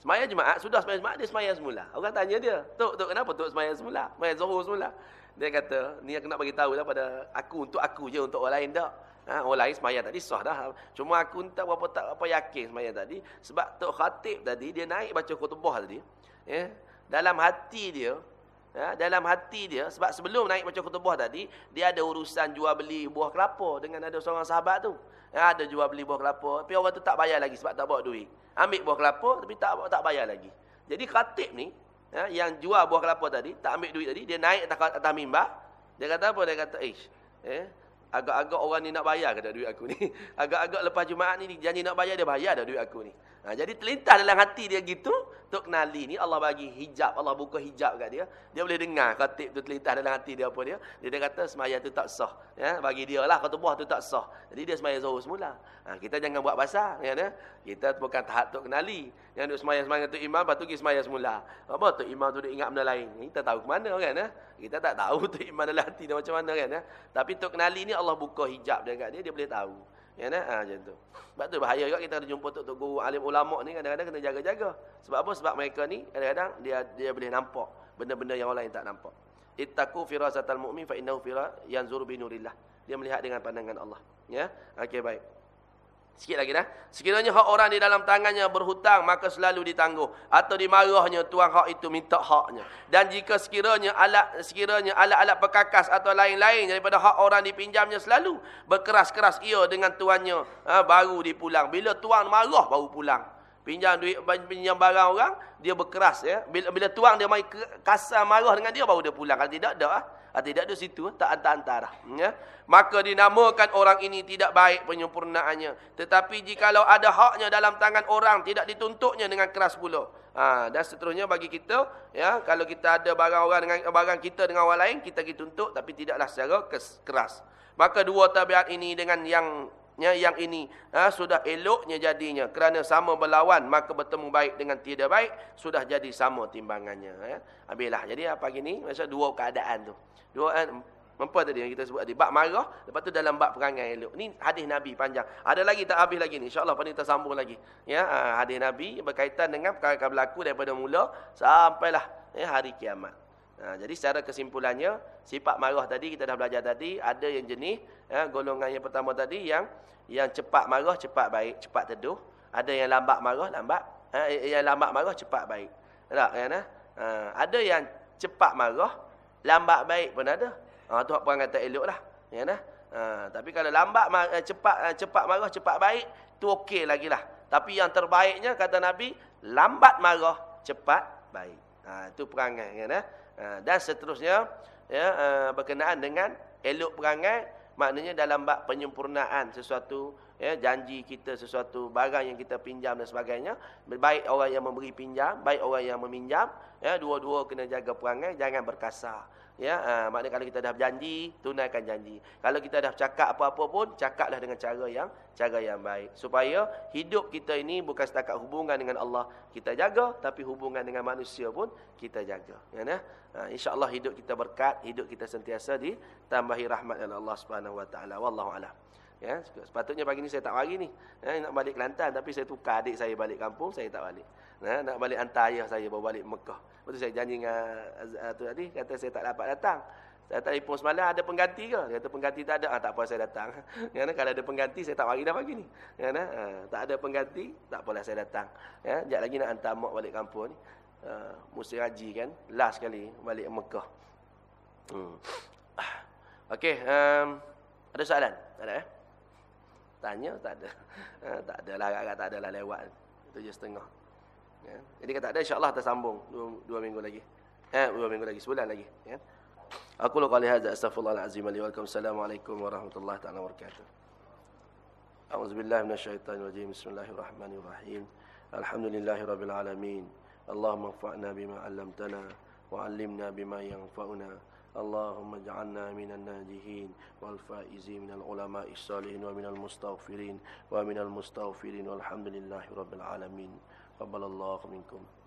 Semayang Jumaat, sudah semayang Jumaat, dia semayang semula. Orang tanya dia, Tok, Tok kenapa Tok semayang semula? Semayang Zuhur semula. Dia kata, ni aku nak bagi tahu lah pada aku untuk aku je untuk orang lain tak. Ha, orang lain semayang tadi sah dah. Cuma aku tak berapa tak apa yakin semayang tadi sebab Tok Khatib tadi dia naik baca khutbah tadi. Ya. Dalam hati dia Ya, dalam hati dia sebab sebelum naik baca khutbah tadi dia ada urusan jual beli buah kelapa dengan ada seorang sahabat tu. Ya, ada jual beli buah kelapa tapi orang tu tak bayar lagi sebab tak bawa duit. Ambil buah kelapa tapi tak tak bayar lagi. Jadi khatib ni ya, yang jual buah kelapa tadi tak ambil duit tadi dia naik atas, atas mimbar. Dia kata apa? Dia kata ish eh agak-agak orang ni nak bayar ke duit aku ni? Agak-agak lepas jumaat ni janji nak bayar dia bayar dah duit aku ni Ha, jadi terlintas dalam hati dia gitu, Tok Nali ni Allah bagi hijab, Allah buka hijab kat dia. Dia boleh dengar khatib tu terlintas dalam hati dia apa dia. Dia, dia kata semaya tu tak sah. Ya, bagi dia lah khutbah tu tak sah. Jadi dia semaya zuhur semula. Ha, kita jangan buat basah. Ya, ya. Kita bukan tahap Tok Nali. Yang duk semaya-semaya tu imam, lepas tu pergi semula. Apa Tok Imam tu dia ingat benda lain. Kita tahu ke mana kan. Ya? Kita tak tahu Tok Imam dalam hati dia macam mana kan. Ya? Tapi Tok Nali ni Allah buka hijab dia kat dia, dia boleh tahu. Ya nah, ha, macam tu. Sebab tu bahaya juga kita ada jumpa tok-tok guru alim ulama ni kadang-kadang kena jaga-jaga. Sebab apa? Sebab mereka ni kadang-kadang dia dia boleh nampak benda-benda yang orang lain tak nampak. Ittaqu firasatal mu'min fa innahu fira yanzuru bi nurillah. Dia melihat dengan pandangan Allah. Ya. Okey baik. Sikit lagi dah. Sekiranya hak orang di dalam tangannya berhutang, maka selalu ditangguh. Atau dimarahnya tuan hak itu minta haknya. Dan jika sekiranya alat sekiranya alat-alat perkakas atau lain-lain daripada hak orang dipinjamnya selalu berkeras-keras ia dengan tuannya ha, baru dipulang. Bila tuan marah baru pulang. Pinjam duit pinjam barang orang, dia berkeras ya. Bila bila tuan dia mai kasar marah dengan dia baru dia pulang. Kalau tidak dak ah. Tidak ada situ, tak antara. Ya? Maka dinamakan orang ini tidak baik penyempurnaannya. Tetapi jikalau ada haknya dalam tangan orang, tidak dituntutnya dengan keras pula. Ha, dan seterusnya bagi kita, ya, kalau kita ada barang orang dengan barang kita dengan orang lain, kita dituntut tapi tidaklah secara keras. Maka dua tabiat ini dengan yang Ya, yang ini ha, sudah eloknya jadinya kerana sama berlawan maka bertemu baik dengan tidak baik sudah jadi sama timbangannya ya. Habislah. Jadi apa gini macam dua keadaan tu. Dua apa tadi yang kita sebut tadi? Bab marah, lepas tu dalam bab perangai elok. Ni hadis Nabi panjang. Ada lagi tak habis lagi ni. Insya-Allah pada kita sambung lagi. Ya, ha, hadis Nabi berkaitan dengan perkara berlaku daripada mula sampailah ya, hari kiamat. Ha, jadi secara kesimpulannya, sifat marah tadi kita dah belajar tadi, ada yang jenis, ya, golongan yang pertama tadi yang yang cepat marah, cepat baik, cepat teduh. Ada yang lambat marah, lambat. Ha, yang lambat marah, cepat baik. Tak, ya, nah? ha, ada yang cepat marah, lambat baik pun ada. Ha, tu orang kata elok lah. Ya, nah? ha, tapi kalau lambat eh, cepat eh, cepat marah, cepat baik, tu okey lagi lah. Tapi yang terbaiknya, kata Nabi, lambat marah, cepat baik. Ha, itu perangai. Ya, nah? ha, dan seterusnya, ya, uh, berkenaan dengan elok perangai, maknanya dalam bab penyempurnaan sesuatu ya janji kita sesuatu barang yang kita pinjam dan sebagainya baik orang yang memberi pinjam baik orang yang meminjam ya dua-dua kena jaga perangai jangan berkasar Ya, ha, maknanya kalau kita dah berjanji, tunaikan janji. Kalau kita dah cakap apa-apa pun, cakaplah dengan cara yang cara yang baik. Supaya hidup kita ini bukan setakat hubungan dengan Allah kita jaga, tapi hubungan dengan manusia pun kita jaga. Ya, nah? ha, InsyaAllah hidup kita berkat, hidup kita sentiasa ditambahi rahmat oleh Allah Subhanahu Wa Taala. Wallahu a'lam. Ya, sepatutnya pagi ni saya tak mari ni. Ya, nak balik Kelantan tapi saya tukar adik saya balik kampung, saya tak balik. Ya, nak balik hantar ayah saya bawa balik Mekah. Betul saya janji dengan uh, tu tadi kata saya tak dapat datang. Saya telefon semalam ada pengganti ke? Dia kata pengganti tak ada. Ah tak apa saya datang. Ya, kalau ada pengganti saya tak mari dah pagi ni. Nah, ha, tak ada pengganti, tak apalah saya datang. Ya, jap lagi nak hantar mak balik kampung ni. Uh, musim haji kan, last sekali balik Mekah. Hmm. Okey, um, ada soalan? Ada eh? Tanya tak ada. Ha, tak ada lah agak tak ada lah lewat. Tujuh setengah. Ya. Jadi kata ada insya-Allah tersambung dua, dua minggu lagi. Eh dua minggu lagi sebulan lagi ya. Aku lu qali hadza astaghfirullahalazim wa alaikum assalamualaikum warahmatullahi taala wabarakatuh. A'udzu billahi minasyaitonir rajim. Bismillahirrahmanirrahim. Alhamdulillahirabbil alamin. Allahumma anfa'na bima 'allamtana wa 'allimna bima yanfa'una. اللهم اجعلنا من الناجحين والفائزين من العلماء الصالحين ومن المستغفرين ومن المستغفرين والحمد لله رب العالمين taqabbalallahu minkum.